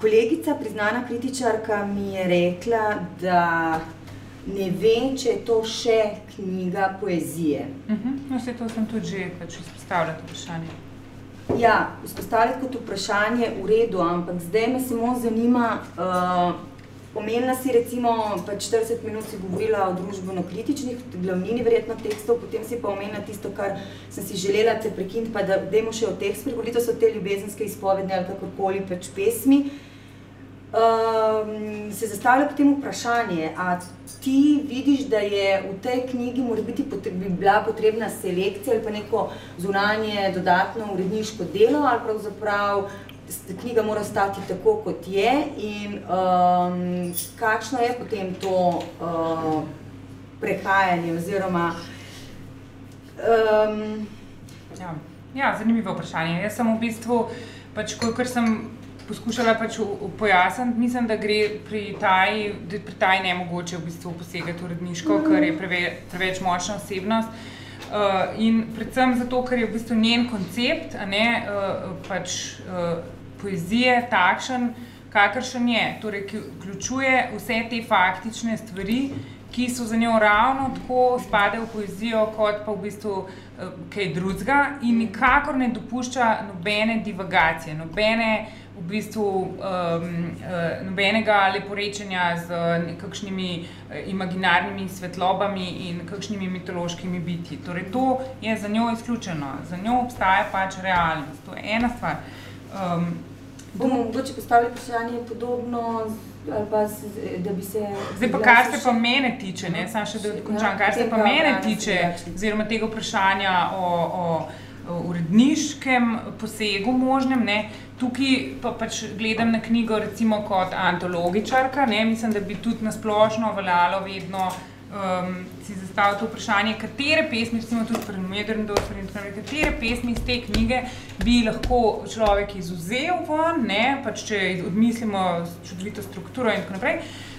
[SPEAKER 1] kolegica, priznana kritičarka, mi je rekla, da ne ve, če je to še knjiga poezije.
[SPEAKER 2] Uh -huh. No, vse to sem tudi že pač izpostavljala, to vprašanje.
[SPEAKER 1] Ja, izpostavljati kot vprašanje v redu, ampak zdaj me samo zanima, uh, omenila si recimo pač 40 minut si govorila o družbeno-kritičnih, glavnini verjetno tekstov, potem si pa omenila tisto, kar sem si želela te prekiniti, pa da dajmo še o teh spregovoriti, to so te ljubezenske izpovedne ali kakorkoli pač pesmi. Um, se zastavlja potem vprašanje, a ti vidiš, da je v tej knjigi mora biti bi bila potrebna selekcija ali pa neko zunanje dodatno uredniško delo ali pravzaprav knjiga mora stati tako, kot je in um, kakšno je potem to uh, prehajanje oziroma um,
[SPEAKER 2] ja. ja, zanimivo vprašanje. Jaz sem v bistvu, pač, kolikor sem poskušala pač pojasniti, mislim, da gre pri taji, da pri taji ne mogoče v bistvu posegati uredniško, mm. ker je preve, preveč močna osebnost. Uh, in predvsem zato, ker je v bistvu njen koncept, a ne uh, pač uh, poezije takšen, kakršen je, torej ki vključuje vse te faktične stvari, ki so za njo ravno tako spadajo v poezijo, kot pa v bistvu uh, kaj drugega in nikakor ne dopušča nobene divagacije, nobene uh, v bistvu um, uh, nobenega leporečenja z nekakšnimi uh, imaginarnimi svetlobami in kakšnimi mitološkimi biti. Torej, to je za njo izključeno, za njo obstaja pač realnost. To je ena stvar. Um,
[SPEAKER 1] Bomo mogoče postavili vprašanje podobno ali pa s- da bi se...
[SPEAKER 2] Zdaj pa, kar se pa mene tiče, ne, samo še da dokončam, kar se pa mene tiče, oziroma tega vprašanja o, o uredniškem posegu možnem, ne, tukaj pa pač gledam na knjigo recimo kot antologičarka, ne, mislim, da bi tudi nasplošno veljalo vedno um, si zastaviti to vprašanje, katere pesmi, recimo tudi pri tako naprej, katere pesmi iz te knjige bi lahko človek izuzel ven, ne, pač če odmislimo čudovito strukturo in tako naprej, uh,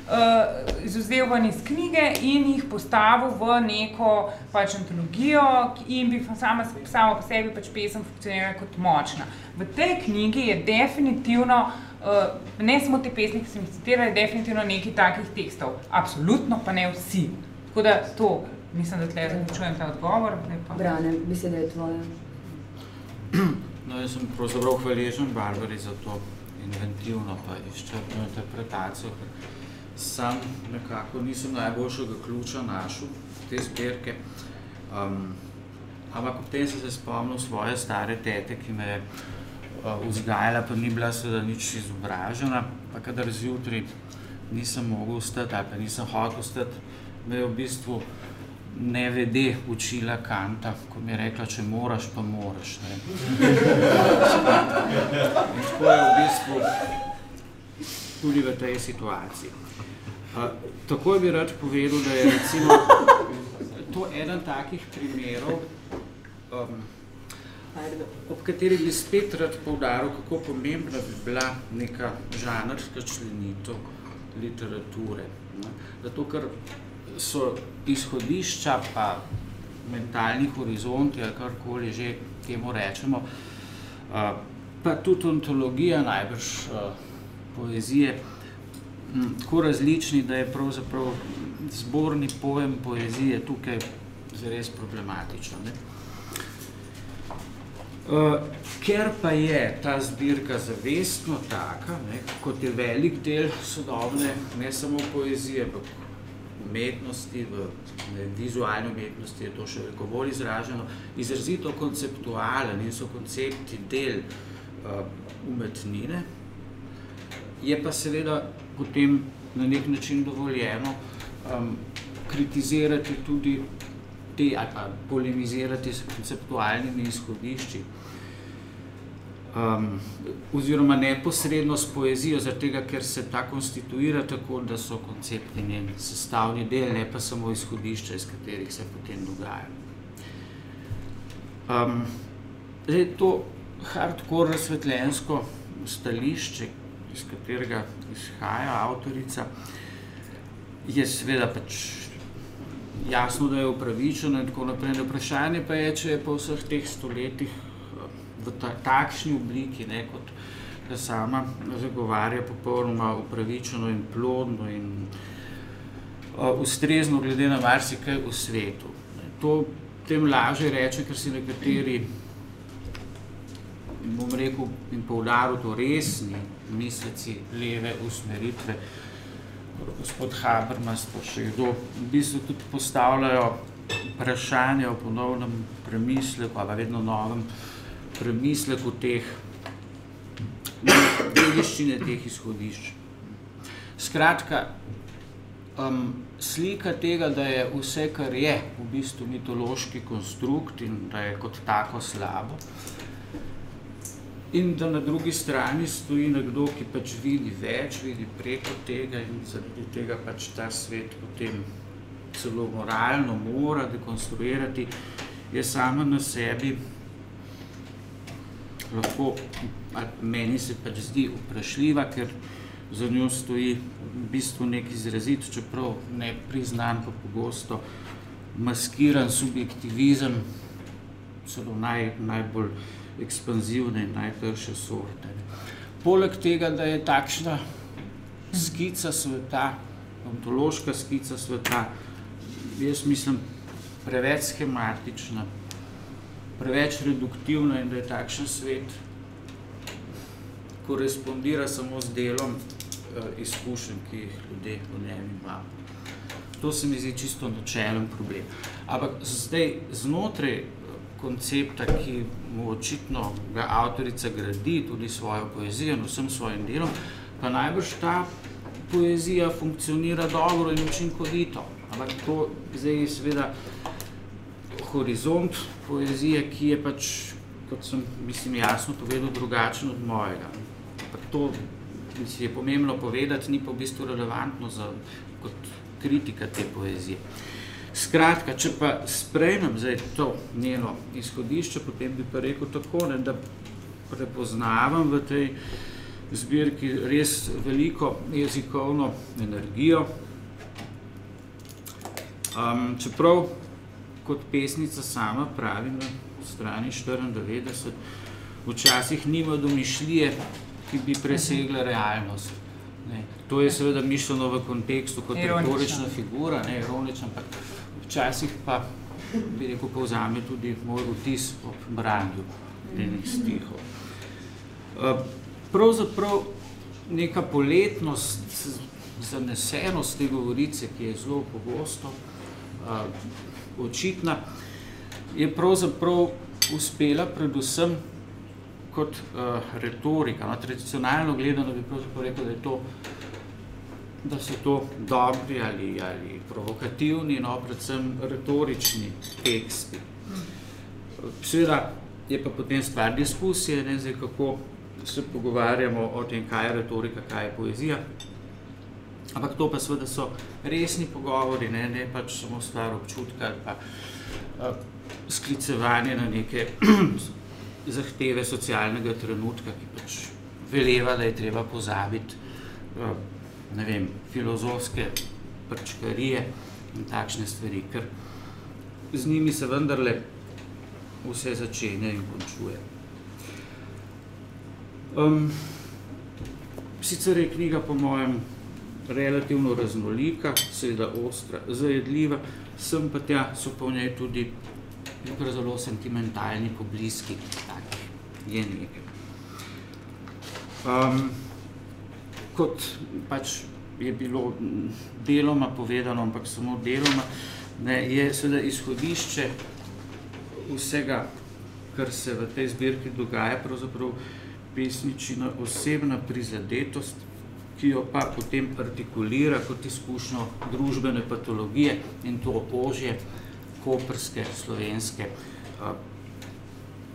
[SPEAKER 2] izuzel ven iz knjige in jih postavil v neko pač antologijo in bi sama, sama po sebi pač pesem funkcionirala kot močna. V tej knjigi je definitivno, uh, ne samo te pesmi, ki sem jih citirala, je definitivno nekaj takih tekstov. Absolutno pa ne vsi. Tako da to, mislim, da tle zaključujem ta odgovor. pa-
[SPEAKER 1] Brane, beseda je tvoja.
[SPEAKER 7] No, jaz sem pravzaprav hvaležen Barbari za to inventivno pa izčrpno interpretacijo, ker sam nekako nisem najboljšega ključa našel te zbirke. Um, ampak ob tem sem se spomnil svoje stare tete, ki me je uh, vzgajala, pa ni bila seveda nič izobražena, pa kadar zjutraj nisem mogel vstati ali pa nisem hotel vstati, me je v bistvu nevede učila kanta, ko mi je rekla, če moraš, pa moraš. Ne. In tako je v bistvu tudi v tej situaciji. Uh, takoj bi rad povedal, da je recimo to eden takih primerov, um, ob kateri bi spet rad poudaril, kako pomembna bi bila neka žanrska členitev literature. Ne. Zato, ker so izhodišča pa mentalni horizonti ali karkoli že temu rečemo, uh, pa tudi ontologija najbrž uh, poezije, tako različni, da je pravzaprav zborni pojem poezije tukaj zares problematičen. Ne? Uh, ker pa je ta zbirka zavestno taka, ne, kot je velik del sodobne, ne samo poezije, ampak umetnosti, v ne, vizualni umetnosti je to še veliko bolj izraženo, izrazito konceptualen in so koncepti del uh, umetnine, je pa seveda potem na nek način dovoljeno um, kritizirati tudi te ali pa polemizirati s konceptualnimi izhodišči. Um, oziroma neposredno s poezijo, zaradi tega, ker se ta konstituira tako, da so koncepti njen sestavni del, ne pa samo izhodišča, iz katerih se potem dogaja. Um, zdaj, to hardcore razsvetljensko stališče, iz katerega izhaja avtorica, je seveda pač jasno, da je upravičeno in tako naprej. Vprašanje pa je, če je po vseh teh stoletjih v ta, takšni obliki, ne, kot ga sama zagovarja, popolnoma upravičeno in plodno in uh, ustrezno glede na marsikaj v svetu. To tem lažje reče, ker si nekateri, bom rekel in poudaril to resni misleci leve usmeritve, gospod Habermas, pa še kdo, v bistvu tudi postavljajo vprašanje o ponovnem premisleku, ali vedno novem premisleku teh dediščine, teh izhodišč. Skratka, um, slika tega, da je vse, kar je, v bistvu mitološki konstrukt in da je kot tako slabo, in da na drugi strani stoji nekdo, ki pač vidi več, vidi preko tega in zaradi tega pač ta svet potem celo moralno mora dekonstruirati, je sama na sebi lahko, meni se pač zdi vprašljiva, ker za njo stoji v bistvu nek izrazit, čeprav ne priznan, pa pogosto maskiran subjektivizem, celo naj, najbolj ekspanzivne in najtrše sorte. Poleg tega, da je takšna skica sveta, ontološka skica sveta, jaz mislim, preveč schematična, preveč reduktivna in da je takšen svet korespondira samo z delom uh, izkušenj, ki jih ljudje v njem imamo. To se mi zdi čisto načelen problem. Ampak zdaj znotraj koncepta, ki mu očitno ga avtorica gradi, tudi svojo poezijo in vsem svojim delom, pa najbrž ta poezija funkcionira dobro in učinkovito. Ampak to zdaj je seveda horizont poezije, ki je pač, kot sem mislim, jasno povedal, drugačen od mojega. Ampak to si je pomembno povedati, ni pa v bistvu relevantno za, kot kritika te poezije. Skratka, če pa sprejmem zdaj to njeno izhodišče, potem bi pa rekel tako, ne, da prepoznavam v tej zbirki res veliko jezikovno energijo. Um, čeprav kot pesnica sama pravi na strani 94, včasih nima domišljije, ki bi presegla realnost. Ne. To je seveda mišljeno v kontekstu kot retorična figura, ne ironična, ampak včasih pa bi rekel, povzame tudi moj vtis ob branju tenih stihov. Uh, pravzaprav neka poletnost, zanesenost te govorice, ki je zelo pogosto uh, očitna, je pravzaprav uspela predvsem kot uh, retorika. No, tradicionalno gledano bi pravzaprav rekel, da je to da so to dobri ali, ali provokativni, no, predvsem retorični teksti. Seveda je pa potem stvar diskusije, ne, zdaj kako se pogovarjamo o tem, kaj je retorika, kaj je poezija. Ampak to pa seveda so resni pogovori, ne, ne pač samo stvar občutka ali pa uh, sklicevanje na neke zahteve socialnega trenutka, ki pač veleva, da je treba pozabiti uh, ne vem, filozofske prčkarije in takšne stvari, ker z njimi se vendarle vse začenja in končuje. Um, sicer je knjiga po mojem relativno raznolika, seveda ostra, zajedljiva, sem pa tja so po njej tudi zelo sentimentalni pobliski, takih je nekaj. Um, kot pač je bilo deloma povedano, ampak samo deloma, ne, je seveda izhodišče vsega, kar se v tej zbirki dogaja, pravzaprav pesničina osebna prizadetost, ki jo pa potem artikulira kot izkušnjo družbene patologije in to ožje koprske, slovenske, uh,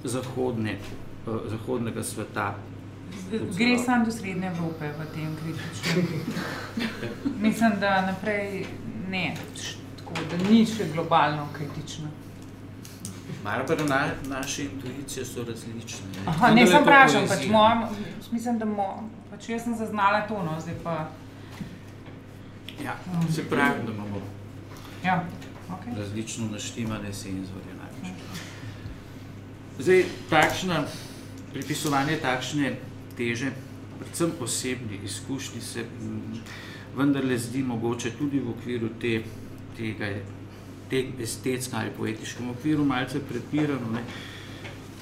[SPEAKER 7] zahodne, uh, zahodnega sveta.
[SPEAKER 2] Gre samo do srednje Evrope v tem kritičnem. Mislim, da naprej ne, tako, da ni še globalno kritično.
[SPEAKER 7] Malo pa na, naše intuicije so različne. Ne,
[SPEAKER 2] Aha, ne sem vprašal, pač mojim, mislim, da mo, pač jaz sem zaznala to, no, zdaj pa...
[SPEAKER 7] Ja, se pravi, da imamo
[SPEAKER 2] ja, okay.
[SPEAKER 7] različno naštimane senzorje največ. Zdaj, takšna, pripisovanje takšne teže, predvsem osebni izkušnji se m, vendarle zdi mogoče tudi v okviru te, tega te estetskem ali poetičkem okviru malce prepirano, ne,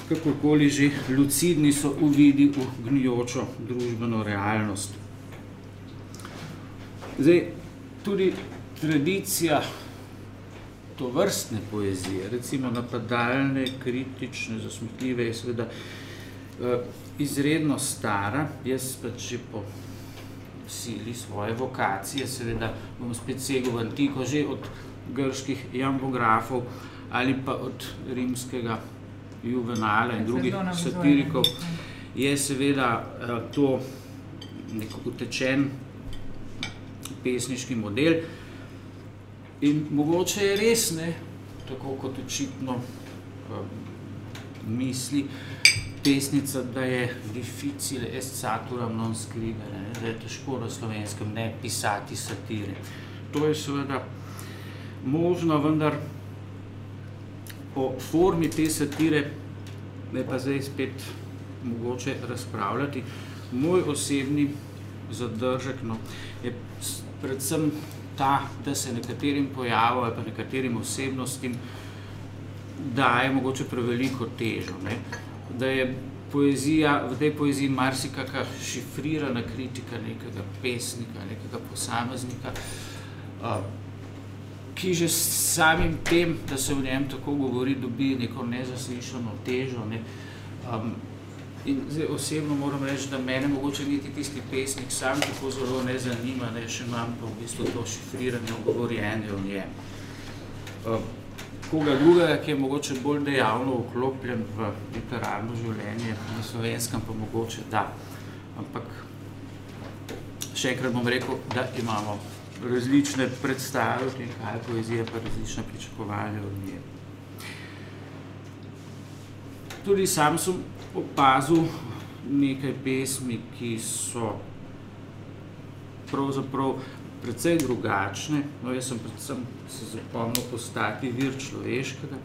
[SPEAKER 7] kakorkoli že lucidni so uvidi v gnijočo družbeno realnost. Zdaj, tudi tradicija to vrstne poezije, recimo napadalne, kritične, zasmetljive, je seveda uh, izredno stara, jaz pač že po sili svoje vokacije, seveda bom spet segel v antiko, že od grških jambografov ali pa od rimskega Juvenala in drugih satirikov, je seveda to neko utečen pesniški model. In mogoče je res, ne, tako kot očitno um, misli pesnica, da je difficile est saturam non scrivere, da je težko na slovenskem ne pisati satire. To je seveda možno, vendar o formi te satire ne pa zdaj spet mogoče razpravljati. Moj osebni zadržek no, je predvsem ta, da se nekaterim pojavom ali pa nekaterim osebnostim daje mogoče preveliko težo. Ne. Da je poezija, v tej poeziji marsikaka šifrirana kritika nekega pesnika, nekega posameznika, ki že s samim tem, da se v njem tako govori, dobi neko nezaslišano težo. Ne. Um, In zdaj osebno moram reči, da mene mogoče niti tisti pesnik sam tako zelo ne zanima, ne, še imam pa v bistvu to šifriranje, govorjenje o njem. Uh, koga drugega, ki je mogoče bolj dejavno vklopljen v literarno življenje, na slovenskem pa mogoče da. Ampak še enkrat bom rekel, da imamo različne predstave o tem, kaj je poezija, pa različne pričakovanja od nje. Tudi sam sem opazil nekaj pesmi, ki so pravzaprav precej drugačne. No, jaz sem predvsem se zapomnil postati vir človeškega,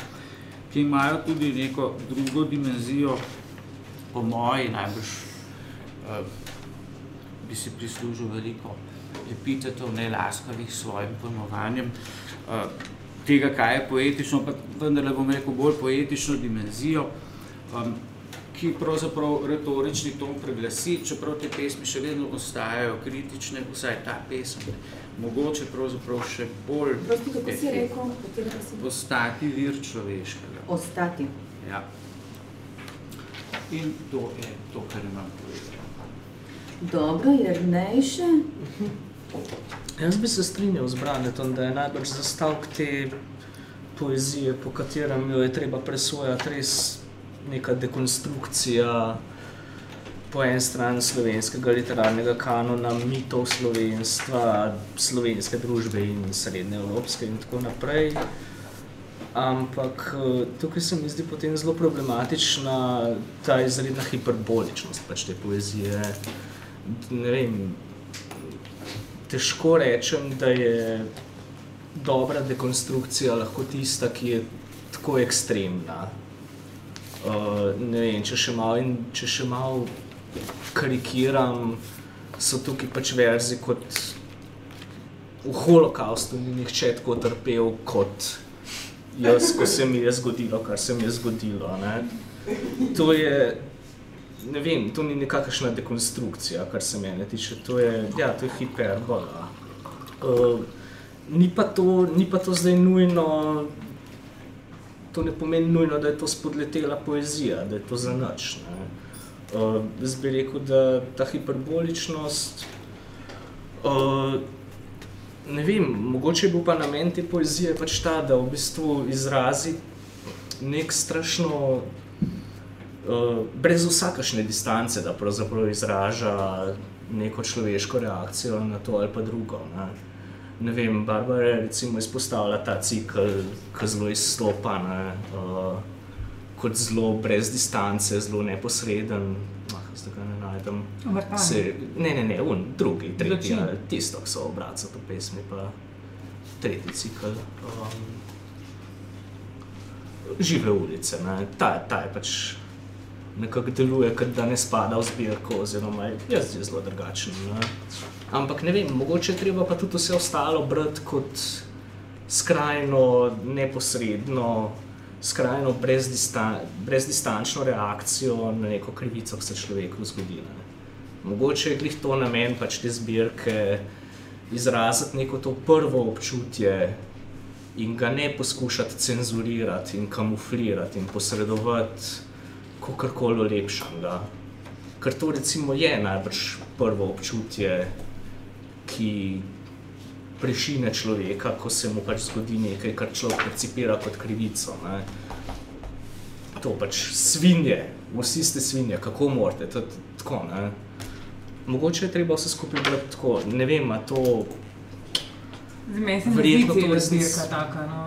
[SPEAKER 7] ki imajo tudi neko drugo dimenzijo, po moji najbrž uh, bi si prislužil veliko epitetov nelaskavih svojim pojmovanjem uh, tega, kaj je poetično, pa vendarle bom rekel bolj poetično dimenzijo. Um, ki pravzaprav retorični ton preglasi, čeprav te pesmi še vedno ostajajo kritične, vsaj ta pesem, mogoče pravzaprav še bolj
[SPEAKER 1] Prosti, kako si rekel? Si...
[SPEAKER 7] Ostati vir človeškega.
[SPEAKER 1] Ostati.
[SPEAKER 7] Ja. In to je to, kar imam povedati.
[SPEAKER 1] Dobro, Jernejše?
[SPEAKER 8] Jaz bi se strinjal z Branetom, da je najbrž zastavk te poezije, po katerem jo je treba presojati res neka dekonstrukcija po eni strani slovenskega literarnega kanona, mitov slovenstva, slovenske družbe in srednje evropske in tako naprej. Ampak tukaj se mi zdi potem zelo problematična ta izredna hiperboličnost pač te poezije. Ne vem, težko rečem, da je dobra dekonstrukcija lahko tista, ki je tako ekstremna, Uh, ne vem, če še malo, in, če še malo karikiram, so tukaj pač verzi kot v holokaustu ni nihče tako trpel kot jaz, ko se mi je zgodilo, kar se mi je zgodilo. Ne. To je, ne vem, to ni nekakšna dekonstrukcija, kar se mene tiče, to je, ja, to je hiperbola. Uh, ni, pa to, ni pa to zdaj nujno to ne pomeni nujno, da je to spodletela poezija, da je to za nič. Uh, jaz bi rekel, da ta hiperboličnost, uh, ne vem, mogoče bil pa namen te poezije pač ta, da v bistvu izrazi nek strašno, uh, brez vsakašne distance, da pravzaprav izraža neko človeško reakcijo na to ali pa drugo. Ne. Ne vem, Barbara recimo izpostavila ta cikl, ki zelo izstopa, ne, uh, kot zelo brez distance, zelo neposreden. Ah, zdaj ga ne najdem. Se, ne, ne, ne, un, drugi, tretji, ja, tisto, ki so obraca po pesmi, pa tretji cikl. Um, žive ulice, ne, ta, ta je pač nekako deluje, kot da ne spada v zbirko, oziroma jaz je zelo drugačen. Ne. Ampak ne vem, mogoče treba pa tudi vse ostalo brati kot skrajno, neposredno, skrajno brezdistan, brezdistančno reakcijo na neko krivico, ki se človeku zgodi. Ne. Mogoče je glih to namen pač te zbirke izraziti neko to prvo občutje in ga ne poskušati cenzurirati in kamuflirati in posredovati kakorkoli lepšanega. Ker to recimo je najbrž prvo občutje ki prešine človeka, ko se mu pač zgodi nekaj, kar človek percipira kot krivico. Ne. To pač svinje, vsi ste svinje, kako morate, to tako, ne. Mogoče je treba vse skupaj brati tako, ne vem, a to...
[SPEAKER 2] Mislim, da je to zbirka taka, no.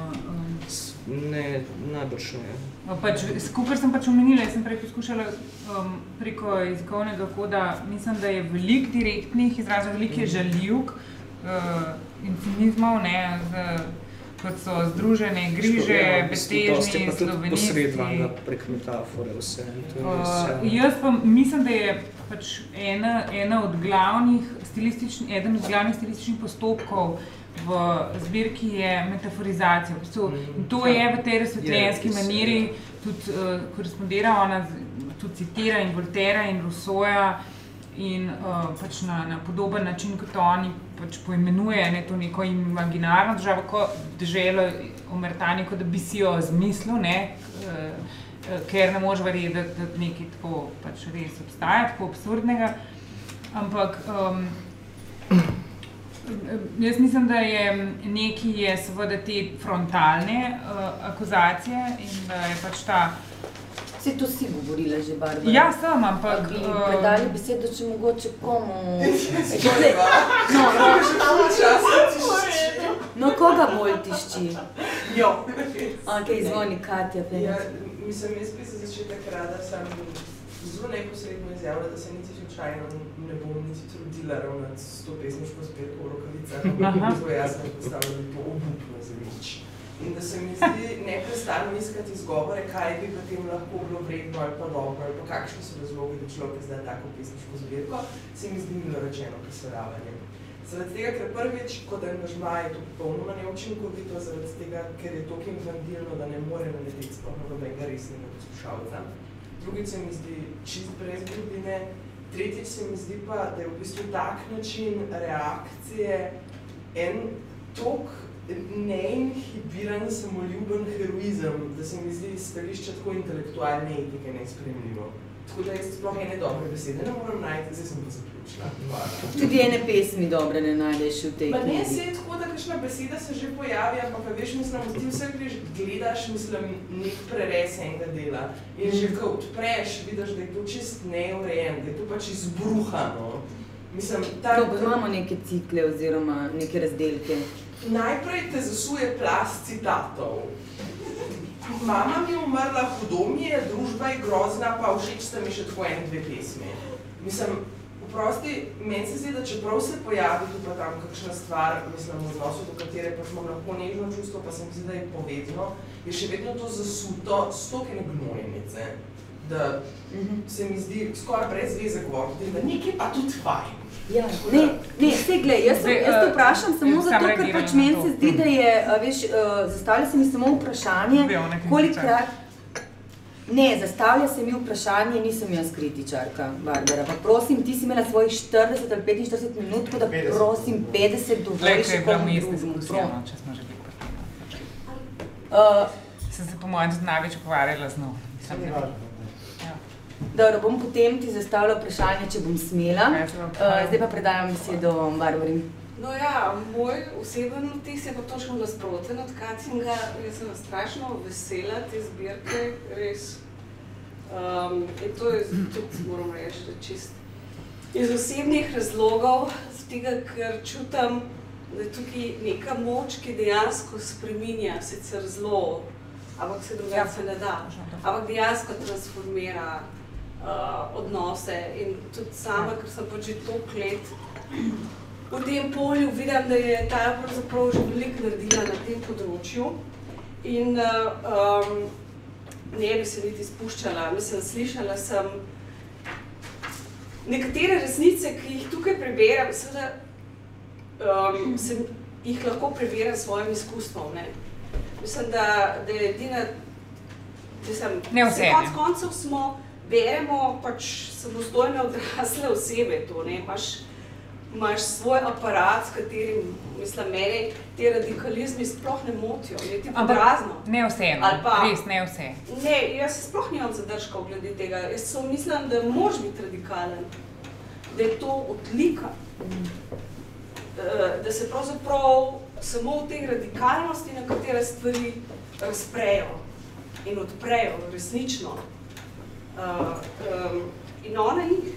[SPEAKER 8] Ne, najbrž ne.
[SPEAKER 2] No, pač, Kukor sem pač omenila, sem prej poskušala um, preko jezikovnega koda, mislim, da je veliko direktnih izrazov, veliko je žaljivk uh, in cinizmov, ne, z, kot so združene griže, ja, betežni, slovenici.
[SPEAKER 8] Posredvanga prek metafore vse. Uh,
[SPEAKER 2] jaz pa mislim, da je pač ena, ena od glavnih stilističnih, eden od glavnih stilističnih postopkov, v zbirki je metaforizacija. In to je v tej razsvetljenski maniri tudi uh, korespondira, ona tudi citira in Voltera in Rousseauja in uh, pač na, na podoben način, kot oni pač poimenuje ne, to neko imaginarno državo, ko deželo omertanje, kot da bi si jo zmislil, ne, uh, ker ne moreš verjeti, da, da nekaj tako pač res obstaja, tako absurdnega. Ampak um, jaz mislim, da je nekaj je seveda te frontalne uh, akuzacije in da je pač ta.
[SPEAKER 1] Vse to si govorila že, Barbara.
[SPEAKER 2] Ja, sem, ampak.
[SPEAKER 1] Bi
[SPEAKER 2] eh,
[SPEAKER 1] predali besedo, če mogoče komu.
[SPEAKER 4] No, no, še malo časa.
[SPEAKER 1] No, koga bolj tišči?
[SPEAKER 4] Jo.
[SPEAKER 1] Ok, izvoni, Katja.
[SPEAKER 4] Ja,
[SPEAKER 1] Penec.
[SPEAKER 4] mislim, jaz bi se začetek rada sam zelo neposredno izjavila, da se niti slučajno ne bom niti trudila ravnati s to pesniško zbirko v rokavicah, ampak zelo jasno postavila bi to obupno za nič. In da se mi zdi neprestano iskati izgovore, kaj bi potem lahko bilo vredno ali pa dobro, ali pa kakšni so razlogi, da človek izda tako pesniško zbirko, se mi zdi milo rečeno preseravanje. Zaradi tega, ker prvič, kot angažma je to popolnoma neučinkovito, zaradi tega, ker je to infantilno, da ne more narediti sploh nobenega resnega poslušalca. Drugič se mi zdi čist brez globine, tretjič se mi zdi pa, da je v bistvu tak način reakcije en tok neinhibiran, samoljuben heroizem, da se mi zdi iz stališča tako intelektualne etike nespremljivo. Tako da jaz sploh ene dobre besede ne morem najti, zdaj sem pa zaključila.
[SPEAKER 1] Tudi ene pesmi dobre ne najdeš v tej
[SPEAKER 4] Ma ne,
[SPEAKER 1] knjigi.
[SPEAKER 4] se je tako, da kakšna beseda se že pojavi, ampak a veš, mislim, ti vse gledaš, mislim, nek preres enega dela in že ko odpreš, vidiš, da je to čist neurejen, da je to pač izbruhano. Mislim, ta,
[SPEAKER 1] To, pa imamo neke cikle oziroma neke razdelke.
[SPEAKER 4] Najprej te zasuje plast citatov. Mama mi je umrla, hudo mi je, družba je grozna, pa všeč sta mi še tako ene dve pesmi. Mislim, Vprosti, meni se zdi, da čeprav se pojavi tu pa tam kakšna stvar, mislim, v odnosu, do katere pač imam lahko nežno čustvo, pa se mi zdi, da je povedno, je še vedno to zasuto s tokene gnojenice, da se mi zdi skoraj brez veze govoriti, da nekaj pa tudi fajn.
[SPEAKER 1] Ja, ne, ne, se gled, jaz, sem- jaz te vprašam samo
[SPEAKER 2] jaz
[SPEAKER 1] zato,
[SPEAKER 2] sam
[SPEAKER 1] ker pač meni
[SPEAKER 2] to.
[SPEAKER 1] se zdi, da je, a veš, uh, zastavlja se mi samo vprašanje, kolikrat, ne, zastavlja se mi vprašanje, nisem jaz kritičarka, Barbara, pa prosim, ti si imela svojih 40 ali 45 minut, tako da
[SPEAKER 3] 50.
[SPEAKER 1] prosim, 50
[SPEAKER 2] Glej,
[SPEAKER 1] dovoliš
[SPEAKER 2] če je
[SPEAKER 1] še
[SPEAKER 2] bila
[SPEAKER 1] komu
[SPEAKER 2] vmes
[SPEAKER 1] drugemu.
[SPEAKER 2] diskusija,
[SPEAKER 1] Pro-
[SPEAKER 2] no, če smo že bili pri tem.
[SPEAKER 1] Uh,
[SPEAKER 2] Sem se po mojem tudi največ ukvarjala z njo. Mislim,
[SPEAKER 3] Ni
[SPEAKER 2] da-
[SPEAKER 3] važno.
[SPEAKER 2] Ja.
[SPEAKER 1] Dobro, bom potem ti zastavila vprašanje, če bom smela.
[SPEAKER 2] Ja,
[SPEAKER 1] Uh, zdaj pa predajam besedo Barbari.
[SPEAKER 9] No ja, moj oseben vtis je pa točno nasproten od Kacinga. Jaz sem strašno vesela te zbirke, res. Um, in to je tudi, moram reči, da čist iz osebnih razlogov, z tega, ker čutim, da je tukaj neka moč, ki dejansko spreminja, sicer zelo, ampak se drugače se ne da. Ampak dejansko transformira uh, odnose in tudi sama, ker sem pač že toliko let v tem polju, vidim, da je ta pravzaprav že veliko naredila na tem področju. In uh, um, ne bi se niti spuščala, mislim, slišala sem nekatere resnice, ki jih tukaj preberem, seveda um, sem jih lahko preverjam s svojim izkustvom. Ne. Mislim, da, da je edina, da sem,
[SPEAKER 2] Ne vse, ne.
[SPEAKER 9] konec koncev smo, beremo pač samostojne odrasle osebe, to ne, imaš, imaš svoj aparat, s katerim, mislim, mene te radikalizmi sploh ne motijo, ne ti podrazno.
[SPEAKER 2] ne vse, no.
[SPEAKER 9] Pa-
[SPEAKER 2] res ne vse.
[SPEAKER 9] Ne, jaz sploh nimam zadržkov glede tega. Jaz so mislim, da moraš biti radikalen, da je to odlika. Eh, Da se pravzaprav samo v tej radikalnosti nekatere stvari razprejo in odprejo resnično. Uh, um, in ona jih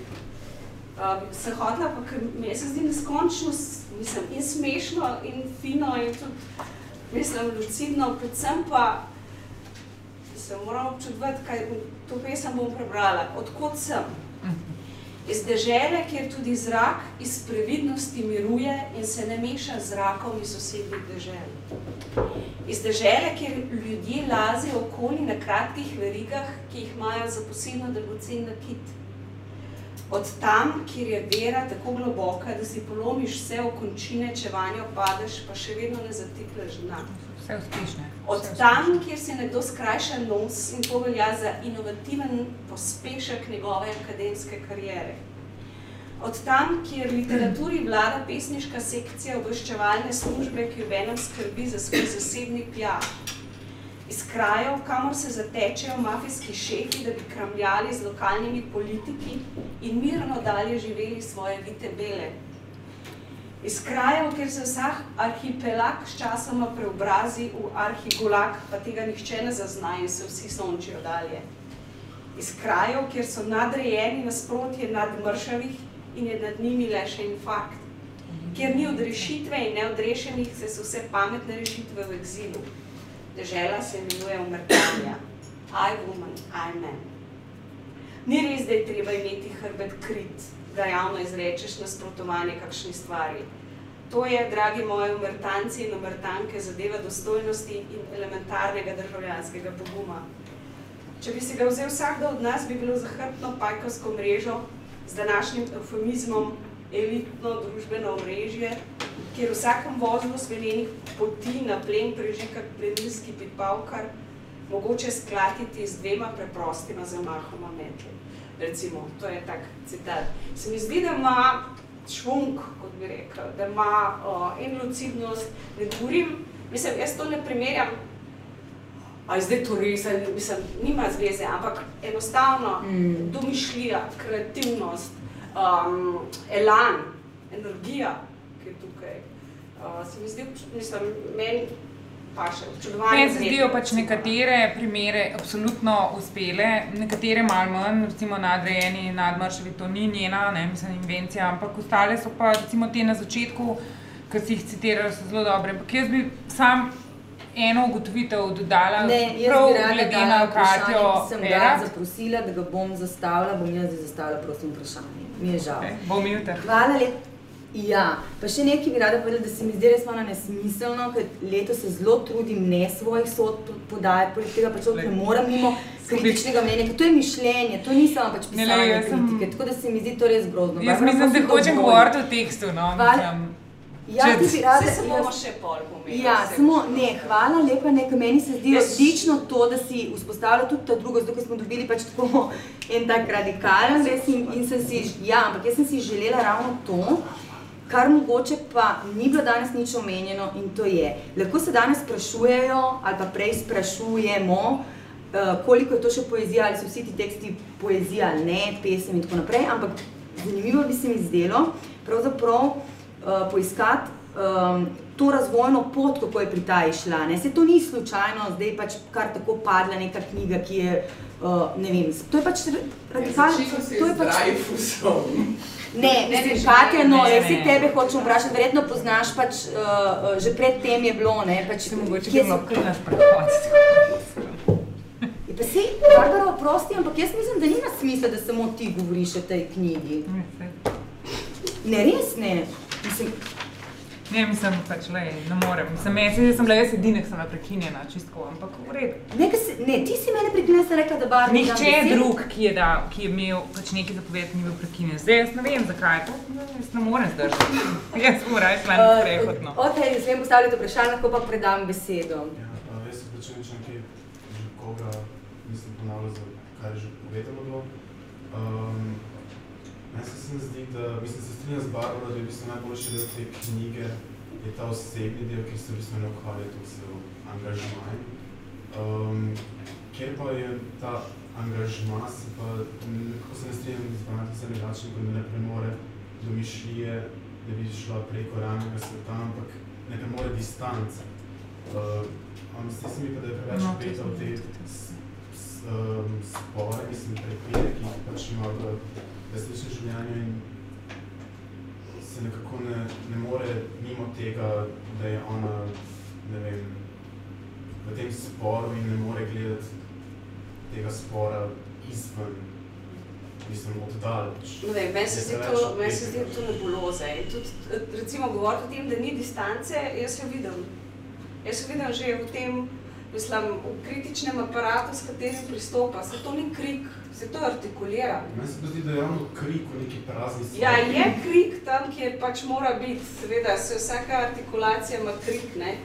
[SPEAKER 9] uh, se hodila, pa ker meni se zdi neskončno, mislim, in smešno, in fino, in tudi, mislim, lucidno, predvsem pa se moram občudovati, kaj to pesem bom prebrala. Odkot sem? Iz dežele, kjer tudi zrak iz previdnosti miruje in se ne meša z zrakom iz sosednjih dežel. Iz dežele, kjer ljudje lazijo okoli na kratkih verigah, ki jih imajo za posebno dragocen nakit. Od tam, kjer je vera tako globoka, da si polomiš vse okončine, če vanjo padeš, pa še vedno ne zatipleš dna.
[SPEAKER 2] Vse uspešne.
[SPEAKER 9] Od tam, kjer si nekdo skrajša nos in to velja za inovativen pospešek njegove akademske kariere. Od tam, kjer literaturi vlada pesniška sekcija obveščevalne službe, ki v enem skrbi za svoj zasebni pja. iz krajev, kamor se zatečejo mafijski šefi, da bi kramljali z lokalnimi politiki in mirno dalje živeli svoje vite bele. Iz krajev, kjer se vsak arhipelag s časoma preobrazi v arhigulag, pa tega nihče ne zazna in se vsi sončijo dalje. Iz krajev, kjer so nadrejeni nasprotje nadmršavih in je nad njimi le še infarkt. Kjer ni odrešitve in neodrešenih, se so vse pametne rešitve v exilu. Dežela se imenuje umrtanja. I woman, I man. Ni res, da je treba imeti hrbet krit, da javno izrečeš nasprotovanje kakšni stvari. To je, dragi moji umrtanci in umrtanke, zadeva dostojnosti in elementarnega državljanskega poguma. Če bi si ga vzel vsakdo od nas, bi bilo zahrbtno pajkovsko mrežo z današnjim eufemizmom elitno družbeno omrežje, kjer vsakem vozlu svenenih poti na plen preži kak plenilski pitpavkar, mogoče sklatiti z dvema preprostima zamahoma metli recimo, to je tak citat. Se mi zdi, da ima švunk, kot bi rekel, da ima uh, en lucidnost, ne govorim, mislim, jaz to ne primerjam, a zdaj to res, mislim, nima zveze, ampak enostavno mm. domišljija, kreativnost, um, elan, energija, ki je tukaj. Uh, se mi zdi, mislim, meni
[SPEAKER 2] Meni se zdijo pač nekatere primere absolutno uspele, nekatere malo manj, recimo nadrejeni, nadmrševi, to ni njena, ne, mislim, invencija, ampak ostale so pa recimo te na začetku, ki si jih citirali, so zelo dobre. Ampak jaz bi sam eno ugotovitev dodala,
[SPEAKER 1] ne, prav glede na Katjo. Sem ga zaprosila, da ga bom zastavila, bom jaz zastavila prosim vprašanje. Mi je žal. Okay,
[SPEAKER 2] bom jutri.
[SPEAKER 1] Hvala lepa. Ja, pa še nekaj bi rada povedala, da se mi zdi res malo nesmiselno, ker letos se zelo trudim ne svojih sod podajati, poleg tega pa človek ne mora mimo kritičnega mnenja, to je mišljenje, to ni samo pač pisanje ne, kritike, tako da se mi zdi to res grozno.
[SPEAKER 2] Jaz mislim, da hočem govoriti o tekstu, no, mislim.
[SPEAKER 1] Ja, ti bi rada,
[SPEAKER 9] se bomo še pol pomenili.
[SPEAKER 1] Ja, samo ne, hvala lepa, ne, meni se zdi odlično to, da si vzpostavila tudi ta drugo, zato ker smo dobili pač tako en tak radikalen res in, in sem si, ja, ampak jaz sem si želela ravno to, kar mogoče pa ni bilo danes nič omenjeno in to je, lahko se danes sprašujejo ali pa prej sprašujemo, uh, koliko je to še poezija, ali so vsi ti teksti poezija ali ne, pesem in tako naprej, ampak zanimivo bi se mi zdelo pravzaprav uh, poiskati um, to razvojno pot, kako je pri ta išla. Ne? Se to ni slučajno, zdaj pač kar tako padla neka knjiga, ki je, uh, ne vem, to je pač radikalno.
[SPEAKER 4] To je pač...
[SPEAKER 1] Ne, ne, ne, Katja, no, ne, vsi tebe hočem vprašati, verjetno poznaš, pač, uh, že pred tem je bilo, ne, pač,
[SPEAKER 2] mogoče kje si... kar naš prehod.
[SPEAKER 1] Pa si, Barbara, oprosti, ampak jaz mislim, da nima smisla, da samo ti govoriš o tej knjigi. Ne, res ne. Mislim,
[SPEAKER 2] Ne, mislim, pač, le, ne morem. Sem, jaz, jaz sem bila jaz edina, ki sem bila prekinjena, čistko, ampak v redu.
[SPEAKER 1] Ne, si, ne, ti si mene prekinjena, sem rekla, da bar
[SPEAKER 2] Nihče drug, ki je, da, ki je imel pač nekaj zapovedati, ni bil prekinjen. Zdaj jaz ne vem, zakaj to, jaz ne morem zdržati. jaz sem morala šla na prehod. No.
[SPEAKER 1] Ok, ne smem postaviti vprašanje, lahko pa predam besedo.
[SPEAKER 10] Ja, jaz sem pač nekaj, ki že koga nisem ponavljal, za kaj je že povedano bilo. Um, Meni se zdi, da mislim, se strinjam z Barbara, da je v bistvu najboljši del te knjige je ta osebni del, ki se v bistvu ne ukvarja tudi z angažmajem. Um, kjer pa je ta angažma, se pa nekako se ne strinjam z Barbara, se račem, da ne premore domišljije, da bi šla preko realnega sveta, ampak ne premore distance. Uh, Zdi se mi pa, da je preveč no, peta v te um, spore, mislim, prepire, ki pač ima v resničnem življenju in se nekako ne, ne more mimo tega, da je ona, ne vem, v tem sporu in ne more gledati tega spora izven, mislim, oddaleč.
[SPEAKER 9] No, vem, meni se zdi to, meni se zdi to nebuloze. In tudi, recimo, govoriti o tem, da ni distance, jaz jo vidim. Jaz jo vidim že v tem, mislim, v kritičnem aparatu, s katerim pristopa. Se to ni krik, se to artikulira.
[SPEAKER 10] Meni se zdi, da je ravno krik v neki prazni stvari.
[SPEAKER 9] Ja, je krik tam, kjer pač mora biti, seveda, se vsaka artikulacija ima krik, ne?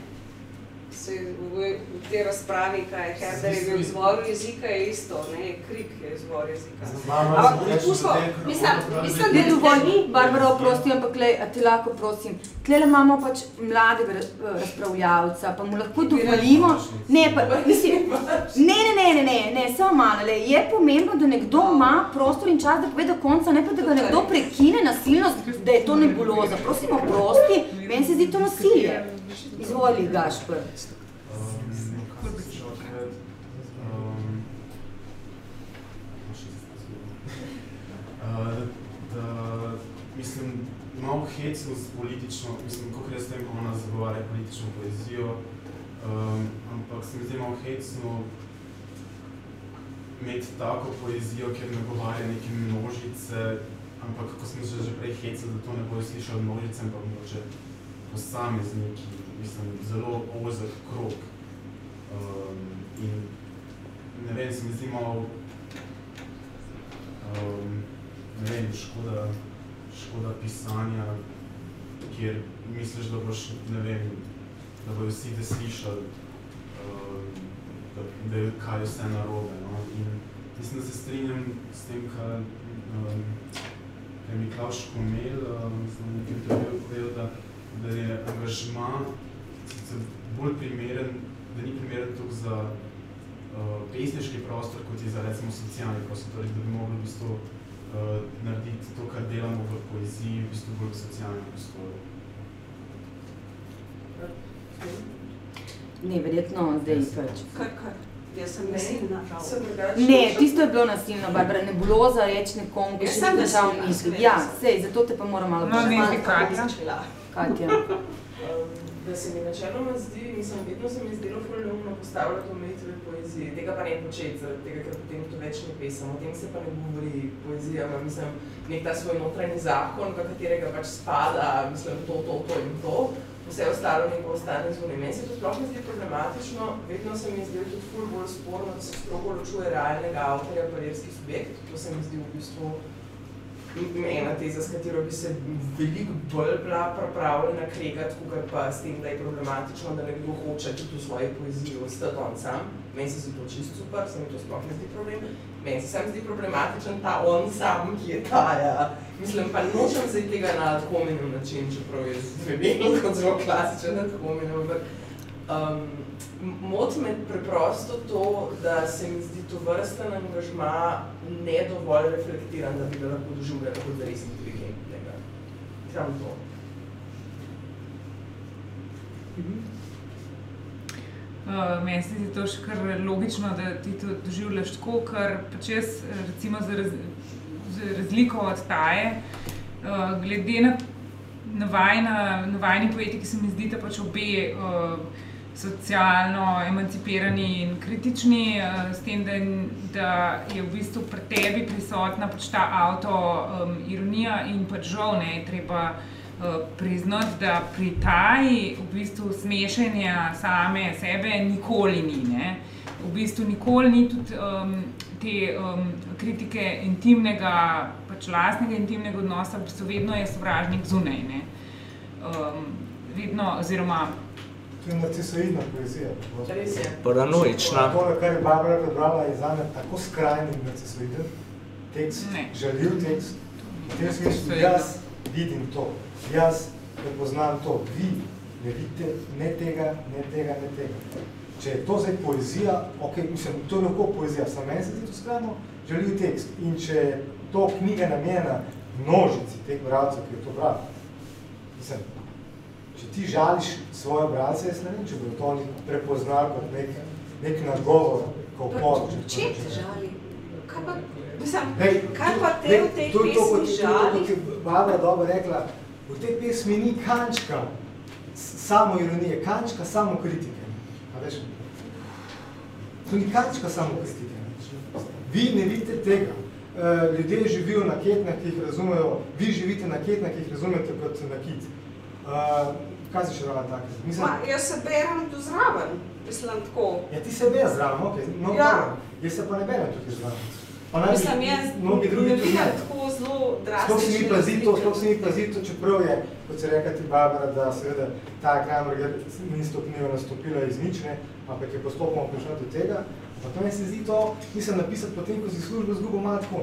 [SPEAKER 9] Se v, v tej razpravi, kaj je Herder je bil izvor jezika, je isto, ne, krik je izvor jezika. Ampak, pusko, mislim, mislim, da
[SPEAKER 1] dovolj, Barbara, oprosti, ampak lej, a ti lahko prosim. Tlele imamo pač mladega raz- razpravljavca, pa mu lahko dovolimo. Ne, pa, mislim, ne, ne, ne, ne, ne, ne, samo malo. Lej. Je pomembno, da nekdo ima prostor in čas, da pove do konca, ne pa da ga nekdo prekine nasilno, da je to nebuloza. Prosim, oprosti, meni se zdi to nasilje. Izvoli, Gašper.
[SPEAKER 10] Da, mislim, malo hecno s politično, mislim, kako jaz vem, ona zagovarja politično poezijo, um, ampak se mi zdi malo hecno imeti tako poezijo, kjer nagovarja neke množice, ampak ko smo že, prej hecali, da to ne bojo slišali množice, ampak mogoče posamezniki, mislim, zelo ozek krok. Um, in ne vem, se mi zdi malo, um, ne vem, škoda, škoda pisanja, kjer misliš, da boš, ne vem, da bojo vsi te slišali, um, da, da je kaj vse narobe. No? In mislim, da se strinjam s tem, kar um, je Miklaš Komel, um, nekem intervjuju povedal, da, da je angažma sicer bolj primeren, da ni primeren toliko za uh, pesniški prostor, kot je za recimo socialni prostor, torej da bi mogli v bistvu uh, narediti to, kar delamo v poeziji, v bistvu bolj v socialnem prostoru.
[SPEAKER 1] Ne, verjetno zdaj pač.
[SPEAKER 9] Kaj, kaj? Jaz sem nasilna, žal.
[SPEAKER 1] Ne, tisto je bilo nasilno, Barbara, ne bilo za reči nekomu, ki še ni
[SPEAKER 9] nasilna,
[SPEAKER 1] misli. Ja, sej, zato te pa moram malo
[SPEAKER 2] No, ne,
[SPEAKER 1] vprašati.
[SPEAKER 2] ti Katja.
[SPEAKER 1] Katja.
[SPEAKER 4] Da se mi načeloma zdi, mislim, vedno se mi zdelo ful neumno postavljati omejitve poezije. Tega pa ne početi, zaradi tega, ker potem to več ne pesem. O tem se pa ne govori poezija, ima, mislim, nek ta svoj notranji zakon, v katerega pač spada, mislim, to, to, to in to. Vse ostalo neko ostane zunaj. Meni se to sploh ne zdi problematično, vedno se mi zdelo tudi ful bolj sporno, da se strogo ločuje realnega avtorja pa verski subjekt. To se mi zdi v bistvu ena teza, s katero bi se veliko bolj bila pripravljena kregati, kot pa s tem, da je problematično, da nekdo hoče tudi v svoji poeziji ostati on sam. Meni se zdi to čisto super, se mi to sploh ne zdi problem. Meni se sam zdi problematičen ta on sam, ki je ta, ja. Mislim, pa nočem zdaj tega na ad hominem način, čeprav je zvenelo kot zelo klasičen ad hominem, ampak um, moti me preprosto to, da se mi zdi to vrsten angažma ne dovolj reflektiran, da bi ga lahko doživljali kot res inteligentnega. Samo to.
[SPEAKER 2] Uh, meni se zdi to še kar logično, da ti to doživljaš tako, ker pač jaz, recimo, za, raz, za razliko od taje, uh, glede na navajna, navajni poetiki se mi zdi, da pač obe uh, socialno emancipirani in kritični, uh, s tem, da, da je v bistvu pri tebi prisotna pač ta avto um, in pač žal ne je treba priznati, da pri taji v bistvu smešanja same sebe nikoli ni. Ne? V bistvu nikoli ni tudi um, te um, kritike intimnega, pač lastnega intimnega odnosa, v bistvu vedno je sovražnik zunaj. Ne? Um, vedno, oziroma
[SPEAKER 3] To je narcisoidna poezija.
[SPEAKER 8] Paranoična.
[SPEAKER 3] To, kar je Barbara prebrala, je zame tako skrajni narcisoiden tekst,
[SPEAKER 2] Ne.
[SPEAKER 3] žaljiv tekst. V tem smislu, jaz vidim to, jaz prepoznam to, vi ne vidite ne tega, ne tega, ne tega. Če je to zdaj poezija, ok, mislim, to je lahko poezija, samo meni se zdi to skrajno žaljiv tekst. In če je to knjiga namenjena množici teh bralcev, ki je to bral, mislim, če ti žališ svoje bralce, jaz ne vem, če bodo to oni prepoznali kot nek, nek nagovor, kot por.
[SPEAKER 9] Če te žali, kaj pa, mislim,
[SPEAKER 3] Hej,
[SPEAKER 9] kaj pa te
[SPEAKER 3] hej,
[SPEAKER 9] v tej
[SPEAKER 3] to to,
[SPEAKER 9] pesmi
[SPEAKER 3] je-
[SPEAKER 9] žali?
[SPEAKER 3] Kot je Barbara dobro rekla, v tej pesmi ni kančka samo ironije, kančka samo kritike. A veš? To ni kančka samo kritike. Vi ne vidite tega. Eh, Ljudje živijo na ketnah, ki jih razumejo, vi živite na ketnah, ki jih razumete kot na kit. Uh, kaj si še rada tako? Mislim,
[SPEAKER 9] Ma, jaz se berem tu zraven, mislim tako.
[SPEAKER 3] ja, ti se bereš zraven, ok. No,
[SPEAKER 9] Ja.
[SPEAKER 3] dobro. Jaz se pa ne berem tukaj zraven. Ona bi-
[SPEAKER 9] Mislim, jaz
[SPEAKER 3] mnogi drugi
[SPEAKER 9] ne vidim tako zelo
[SPEAKER 3] Sploh se mi plazi to, sploh se mi plazi to, čeprav je, kot se reka ti Barbara, da seveda ta Kramerger ni stopnjeva nastopila iz nič, ne, ampak je postopoma prišla do tega. Pa to meni se zdi to, mislim napisati potem, ko si službo zgubil malo tako,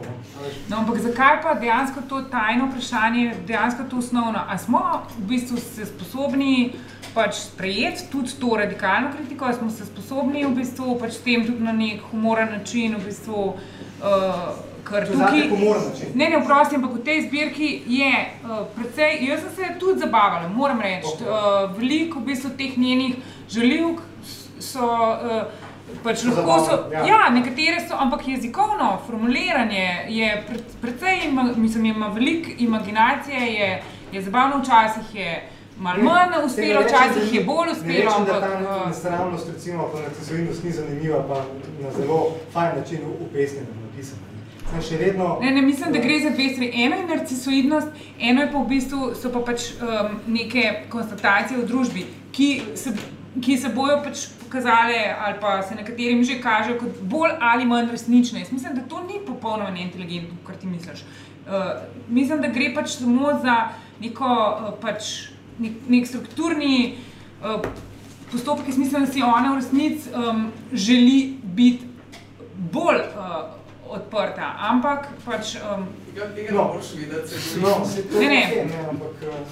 [SPEAKER 3] veš.
[SPEAKER 2] No, ampak zakaj pa dejansko to tajno vprašanje, dejansko to osnovno? A smo v bistvu se sposobni pač sprejeti tudi to radikalno kritiko, a smo se sposobni v bistvu pač tem tudi na nek humoren način v bistvu uh, Ker
[SPEAKER 3] To zate humoren način.
[SPEAKER 2] Ne, ne, vprosti, ampak v tej zbirki je uh, precej, jaz sem se tudi zabavala, moram reči. Uh, veliko v bistvu teh njenih žaljivk so. Uh, Pač lahko so,
[SPEAKER 3] ja.
[SPEAKER 2] ja, nekatere so, ampak jezikovno formuliranje je pre, precej, ima- mislim, ima veliko imaginacije, je, je zabavno, včasih je malo manj
[SPEAKER 3] Ne,
[SPEAKER 2] uspelo,
[SPEAKER 3] ne
[SPEAKER 2] včasih je bolj
[SPEAKER 3] Ne
[SPEAKER 2] uspelo,
[SPEAKER 3] rečem, da ta
[SPEAKER 2] uh,
[SPEAKER 3] nesramnost recimo pa narcisoidnost ni zanimiva, pa na zelo fajn način upesnjena napisana. Zdaj še vedno...
[SPEAKER 2] Ne, ne, mislim, da gre za dve stvari. Eno je narcisoidnost, eno je pa v bistvu so pa pač um, neke konstatacije v družbi, ki se, ki se bojo pač pokazale, ali pa se nekaterim že kažejo kot bolj ali manj resnične. Jaz mislim, da to ni popolnoma neinteligentno, kar ti misliš. Uh, mislim, da gre pač samo za neko uh, pač nek, nek strukturni uh, postopek, ki mislim, da si ona v resnici um, želi biti bolj uh, odprta, ampak pač. Um,
[SPEAKER 4] Tega, no. ne moreš videti, se
[SPEAKER 3] No, to
[SPEAKER 2] Ne, ne.
[SPEAKER 3] eh,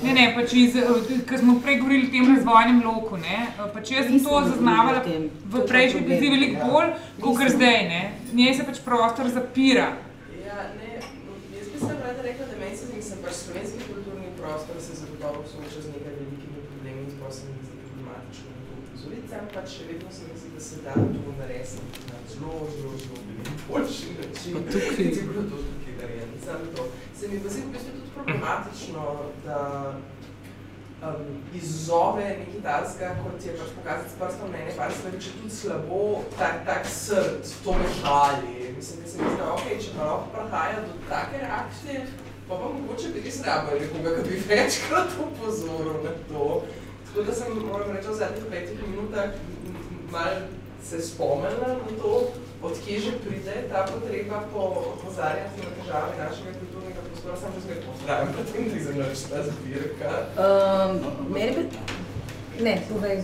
[SPEAKER 2] Ne, ne, pač iz, ker smo prej govorili o tem razvojnem loku. Ne, pač jaz sem to zaznavala v
[SPEAKER 1] To
[SPEAKER 2] prejšnji epizodi veliko
[SPEAKER 3] Ja.
[SPEAKER 2] bolj, kot zdaj. Ne. Njej se pač prostor zapira.
[SPEAKER 4] Ja, ne, jaz bi se rada rekla, da meni se zdi, da pač slovenski kulturni prostor se zagotovo sooča z nekaj velikimi problemi in sploh se mi zdi problematično sam pač še vedno se mi zdi, da se da to narediti na zelo, zelo, zelo boljši način.
[SPEAKER 8] Pa tukaj-
[SPEAKER 4] kot je bilo to tukaj narejeno. Samo to. Se mi pa zdi v bistvu tudi problematično, da um, izzove nekaj takega, kot je pač pokazati s prstom na ene par stvari, če tudi slabo, tak, tak srd, to me žali. Mislim, da se mi zdi, da okay, če pa lahko prihaja do take reakcije, pa pa mogoče bi res rabili nekoga, ki bi večkrat opozoril na to. Tako da sem, moram reči, v zadnjih petih minutah malo se spomnila na to, odkje že pride ta potreba po opozarjanju na težave našega kulturnega prostora, sam že zmeraj pozdravim, potem ni za nič ta zbirka.
[SPEAKER 1] Um, meni bi... Ne, povej.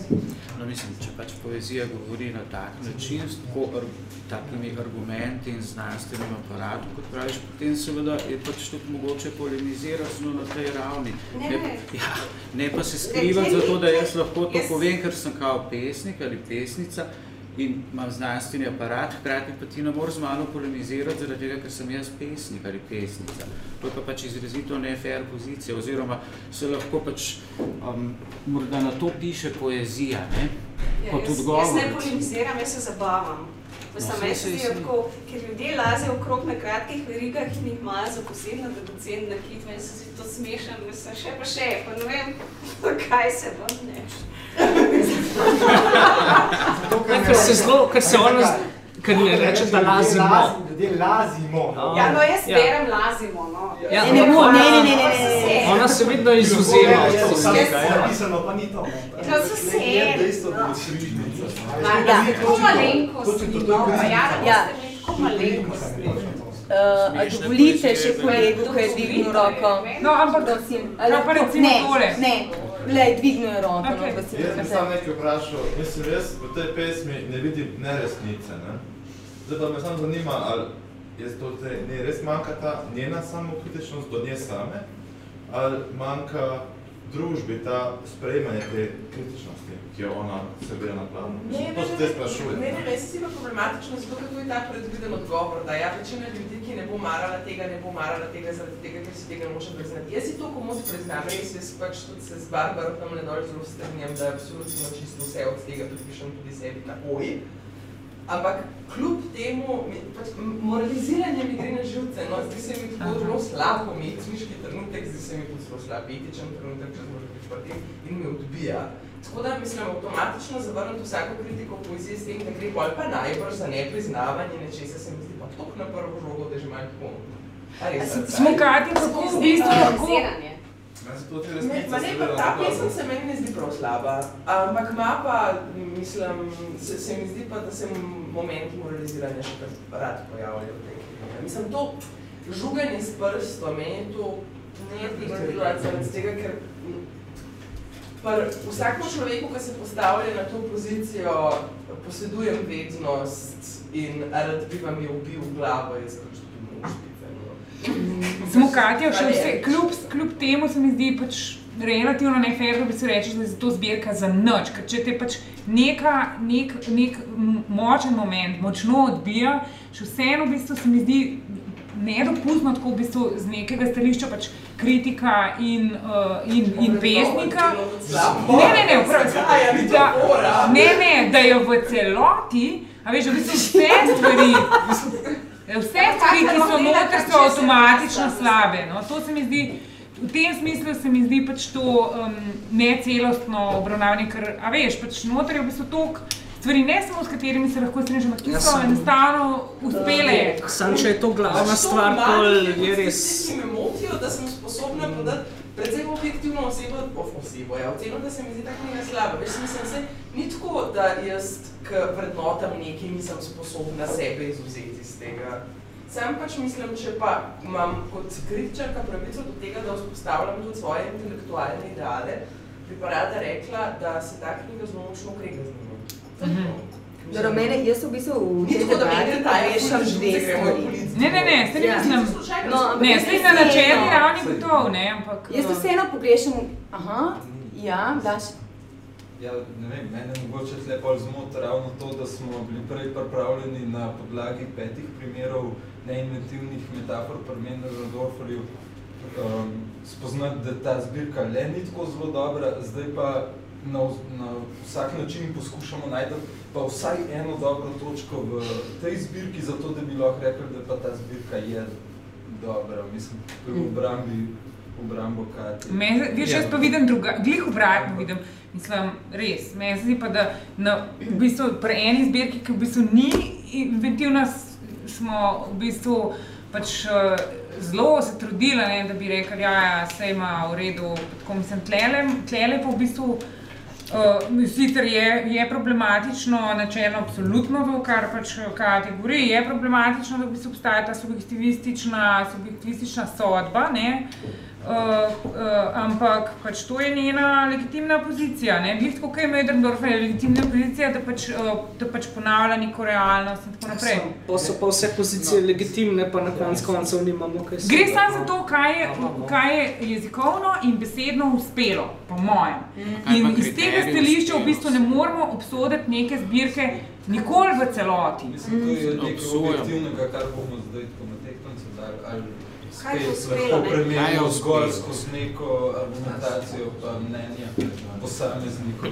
[SPEAKER 7] No, mislim, če pač poezija govori na tak način, s tako takimi argumenti in znanstvenim aparatom, kot praviš, potem seveda je pač tudi mogoče polemizirati zelo na tej ravni.
[SPEAKER 9] Ne,
[SPEAKER 7] ne, ja, ne pa se skrivati zato, da jaz lahko to
[SPEAKER 9] jaz-
[SPEAKER 7] povem, ker sem kao pesnik ali pesnica in imam znanstveni aparat, hkrati pa ti ne moreš z mano polemizirati, zaradi tega, ker sem jaz pesnik ali pesnica. To je pa pač izrazito nefair pozicija, oziroma se lahko pač um, morda na to piše poezija, ne?
[SPEAKER 9] Ja,
[SPEAKER 7] Kot
[SPEAKER 9] jaz,
[SPEAKER 7] odgovor.
[SPEAKER 9] jaz ne polemiziram, jaz se zabavam.
[SPEAKER 7] No,
[SPEAKER 9] Mislim,
[SPEAKER 7] saj,
[SPEAKER 9] meni se
[SPEAKER 7] saj.
[SPEAKER 9] tako, ker ljudje lazijo okrog na kratkih verigah in jih imajo za posebno dragocen nakit, meni se zdi to smešen, mislim, še pa še, pa ne vem, kaj se vam ne.
[SPEAKER 3] Zato, ker
[SPEAKER 8] Ker se zelo, ker se ona, ker ne reče, da lazimo.
[SPEAKER 3] Ljudje lazimo. no.
[SPEAKER 9] Ja, no jaz
[SPEAKER 8] Ja.
[SPEAKER 9] berem lazimo, no.
[SPEAKER 8] Ja,
[SPEAKER 1] Ne, ne, mo- ne, ne, ne, ne, ne, ne.
[SPEAKER 8] Ona se vedno izuzema
[SPEAKER 3] Ja,
[SPEAKER 8] ja.
[SPEAKER 3] Napisano pa ni to. ne.
[SPEAKER 9] To so se,
[SPEAKER 5] da
[SPEAKER 9] no.
[SPEAKER 5] je križnica.
[SPEAKER 9] Ma,
[SPEAKER 1] Ja.
[SPEAKER 9] Tako
[SPEAKER 3] to je
[SPEAKER 9] no, pa ja, da
[SPEAKER 1] Ja.
[SPEAKER 9] boste imeli tako malenkosti.
[SPEAKER 1] Uh, a dovolite še kolegu, ki je dvignil roko?
[SPEAKER 2] No, ampak
[SPEAKER 1] Prosim.
[SPEAKER 2] kaj pa
[SPEAKER 1] lahko-
[SPEAKER 2] recimo
[SPEAKER 1] ne,
[SPEAKER 2] tole?
[SPEAKER 1] Ne, le dvignil je roko.
[SPEAKER 2] Okej.
[SPEAKER 1] no, pa si
[SPEAKER 5] Jaz bi sam nekaj vprašal, mislim, jaz v tej pesmi ne vidim neresnice, ne? Zdaj pa me samo zanima, ali je to zdaj, ne res manjka ta njena samokritičnost do nje same, ali manjka družbi ta sprejemanje te kritičnosti, ki jo ona sebira na planu.
[SPEAKER 4] Ne,
[SPEAKER 5] To se zdaj sprašuje.
[SPEAKER 4] Ne, ne, meni se zdi pa problematično, zato ker to je ta predviden odgovor, da ja, večina ljudi, ki ne bo marala tega, ne bo marala tega zaradi tega, ker si tega noče priznati. Jaz si to komu priznam, res jaz pač tudi se z Barbaro tam le dol zelo strinjam, da absolutno čisto vse od tega, tudi pišem tudi sebi takoj. Ampak kljub temu, pač moraliziranje mi gre na živce, no, zdi se mi tako zelo slabo umetniški trenutek, zdi se mi tudi zelo slab etičen trenutek, če smo že pri tem, in me odbija. Tako da mislim, avtomatično zavrniti vsako kritiko poezije s tem, da gre pol pa najbrž za nepriznavanje nečesa, se mi zdi pa tok na prvo žogo, da je že malo tako. Kaj?
[SPEAKER 2] Smo Katja kako v bistvu lahko.
[SPEAKER 9] Moraliziranje.
[SPEAKER 5] Meni se to ti
[SPEAKER 4] Ne,
[SPEAKER 5] resnica
[SPEAKER 4] ma ne, pa
[SPEAKER 5] seveda
[SPEAKER 4] ta pesem se meni ne zdi prav slaba, ampak ima pa, mislim, se, se mi zdi pa, da se moment moraliziranja še kar rad pojavlja v tej tega. Mislim, to žuganje s prstom, meni je to neprimerljivo zaradi tega, ker pri vsakem človeku, ki se postavlja na to pozicijo, posedujem vednost in rad bi vam je ubil glavo, jaz pač tudi.
[SPEAKER 2] Samo Katja, še vse, kljub, kljub temu se mi zdi pač relativno nefair, da bi se reči, da je to zbirka za nič, ker če te pač neka, nek, nek močen moment močno odbija, še vseeno v bistvu se mi zdi nedopustno tako v bistvu z nekega stališča pač kritika in, uh, in, in pesnika. Ne, ne, ne, vprašaj, da, ne, ne, da jo v celoti, a veš, v bistvu vse stvari, vse stvari, ki so noter, so avtomatično slabe. No? To se mi zdi, v tem smislu se mi zdi pač to um, necelostno obravnavanje, ker, a veš, pač noter je v bistvu toliko stvari, ne samo s katerimi se lahko strinjamo, ampak ki so enostavno uspele.
[SPEAKER 8] Sam če je to glavna stvar, pol je res.
[SPEAKER 4] Ti me motijo, da sem sposobna podati predvsem objektivno osebo, of osebo, ja, oceno, da se mi zdi ta knjiga slaba. Veš, mislim se, ni tako, da jaz k vrednotam nekaj nisem sposobna sebe izuzeti iz tega. Sam pač mislim, če pa imam kot kritičarka pravico do tega, da vzpostavljam tudi svoje intelektualne ideale, bi pa rada rekla, da se ta knjiga zelo močno krega z njimi.
[SPEAKER 1] Dobro, mene, jaz v bistvu v tej debati pogrešam dve stvari.
[SPEAKER 2] Ne, ne, ne, se
[SPEAKER 1] Ja.
[SPEAKER 2] nisem.
[SPEAKER 1] No,
[SPEAKER 2] Ne, se na načelni ravni gotov, ne, ampak.
[SPEAKER 1] Jaz
[SPEAKER 2] eh,
[SPEAKER 1] vseeno pogrešam, aha, ja, daš.
[SPEAKER 11] Ja, ne vem, mene mogoče tle pol zmot ravno to, da smo bili prej pripravljeni na podlagi petih primerov neinventivnih metafor pri Mendelorferju um, spoznati, da ta zbirka le ni tako zelo dobra, zdaj pa na, na vsak način poskušamo najti pa vsaj eno dobro točko v tej zbirki, zato da bi lahko rekli, da pa ta zbirka je dobra. Mislim, to je v obrambi, obrambo Katje.
[SPEAKER 2] Meni, veš, jaz pa vidim druga, glih obratno vidim. Mislim, res. Meni se zdi pa, da na, v bistvu pri eni zbirki, ki v bistvu ni inventivna, smo v bistvu pač eh, zelo se trudili, ne, da bi rekli, ja, ja, se ima v redu. Tako mislim, tlele, tlele pa v bistvu Uh, sicer je, je problematično, načelno, absolutno, to, kar pač Katja govori, je problematično, da v bistvu obstaja ta subjektivistična, subjektivistična sodba, ne? Uh, uh, ampak pač to je njena legitimna pozicija. Ne? Glih tako, kot je Medrendorfer, je legitimna pozicija, da pač, uh, da pač ponavlja neko realnost in tako naprej.
[SPEAKER 8] Pa so pa vse pozicije legitimne, pa na konc koncev nimamo kaj.
[SPEAKER 2] Gre samo za to, kaj je, kaj je jezikovno in besedno uspelo, po mojem.
[SPEAKER 7] Kaj
[SPEAKER 2] In iz tega stališča v bistvu ne moremo obsoditi neke zbirke nikoli v celoti.
[SPEAKER 11] Mislim, to je nekaj objektivnega, kar bomo zdaj tako na tehtnico dali, ali
[SPEAKER 9] Kaj
[SPEAKER 11] spet
[SPEAKER 9] uspelo,
[SPEAKER 11] lahko
[SPEAKER 9] ne?
[SPEAKER 7] Kaj je
[SPEAKER 11] premenimo zgolj skozi neko argumentacijo pa mnenja posameznikov.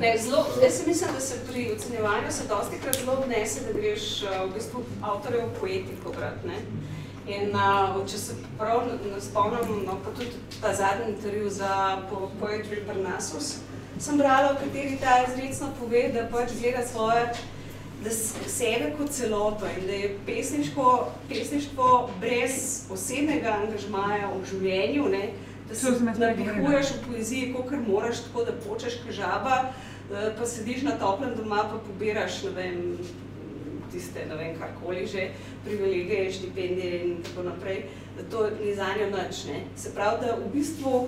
[SPEAKER 9] Ne, zelo, jaz mislim, da se pri ocenjevanju se dosti krat zelo obnese, da greš uh, v bistvu avtorjev poetiko brati. Ne? In uh, če se prav spomnim, no, pa tudi ta zadnji intervju za po, Poetry Parnassus, sem brala, v kateri ta izrecno pove, da pač gleda svoje, da sebe kot celoto in da je pesniško, pesništvo brez osebnega angažmaja v življenju, ne, da se napihuješ v poeziji, kolikor moraš, tako da počeš kot žaba, eh, pa sediš na toplem doma, pa pobiraš, ne vem, tiste, ne vem, karkoli že, privilegije, štipendije in tako naprej, da to ni za njo nič, ne. Se pravi, da v bistvu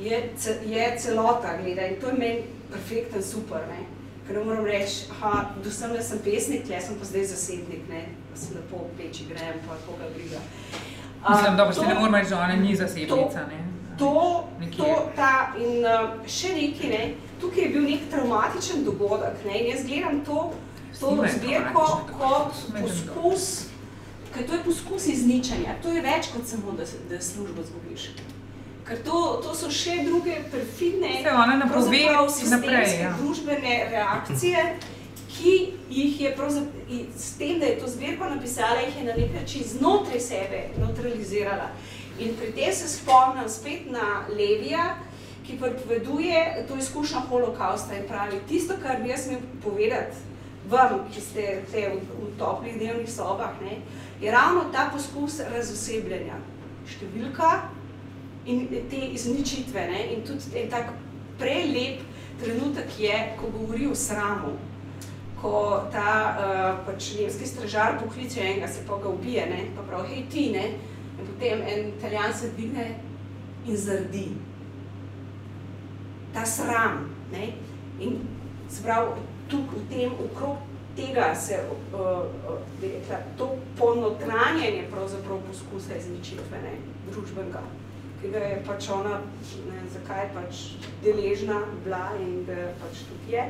[SPEAKER 9] je, je celota gleda in to je meni perfekten, super, ne. Ker ne moram reči, aha, do sem sem pesnik, tle sem pa zdaj zasebnik, ne, pa sem lepo peči grem, pa koga briga. A,
[SPEAKER 2] Mislim, dobro, se
[SPEAKER 9] to-
[SPEAKER 2] ne moramo reči, da ona ni zasebnica. Ne?
[SPEAKER 9] to,
[SPEAKER 2] Nekje.
[SPEAKER 9] to, ta in uh, še nekaj, ne, tukaj je bil nek traumatičen dogodek, ne, in jaz gledam to, to zbirko kot poskus, ker to je poskus izničenja, to je več kot samo, da, se- da službo zgubiš. Ker to, to so še druge perfidne,
[SPEAKER 2] naprej, ja.
[SPEAKER 9] družbene reakcije, ki jih je s tem, da je to zbirko napisala, jih je na nek način znotraj sebe neutralizirala. In pri tem se spomnim spet na Levija, ki pripoveduje to izkušnjo holokausta in pravi, tisto, kar bi jaz imel povedati vam, ki ste te v, v toplih dnevnih sobah, ne, je ravno ta poskus razosebljanja. Številka in te izničitve. Ne, in tudi en tak prelep trenutek je, ko govori o sramu. ko ta uh, pač nemski stražar pokliče enega, se pa ga ubije, ne? pa pravi, hej ti, ne? in potem en italijan se dvigne in zardi. Ta sram. Ne? In se pravi, tukaj v tem, okrog tega se uh, uh, to ponotranjenje pravzaprav poskusa izničitve ne? družbenega, ki ga je pač ona, ne, zakaj pač deležna bila in ga pač tudi je.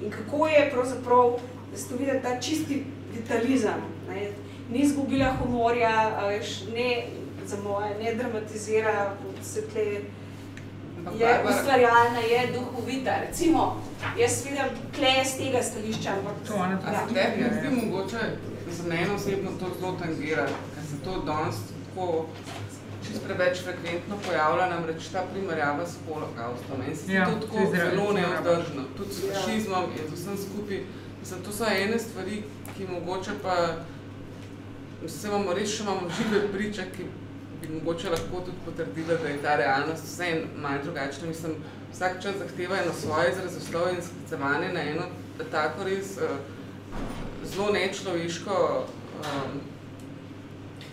[SPEAKER 9] In kako je pravzaprav, da ste videli ta čisti vitalizem, ne? ni izgubila humorja, ne za moje, ne dramatizira, se tle je ustvarjalna, je duhovita. Recimo, jaz vidim tle z tega stališča, ampak
[SPEAKER 6] to ne ja. tebi, jaz zdi mogoče, za mene osebno to zelo tangira, ker se to danes tako čisto preveč frekventno pojavlja, namreč ta primerjava s holokaustom. Meni se ja, to tako zelo neodržno, tudi s fašizmom in z vsem skupaj. Mislim, to so ene stvari, ki mogoče pa, se imamo res še imamo žive priče, ki bi mogoče lahko tudi potrdila, da je ta realnost vse malo drugačna. Mislim, vsak čas zahteva eno svoje izrazoslov in sklicevanje na eno tako res uh, zelo nečloviško um,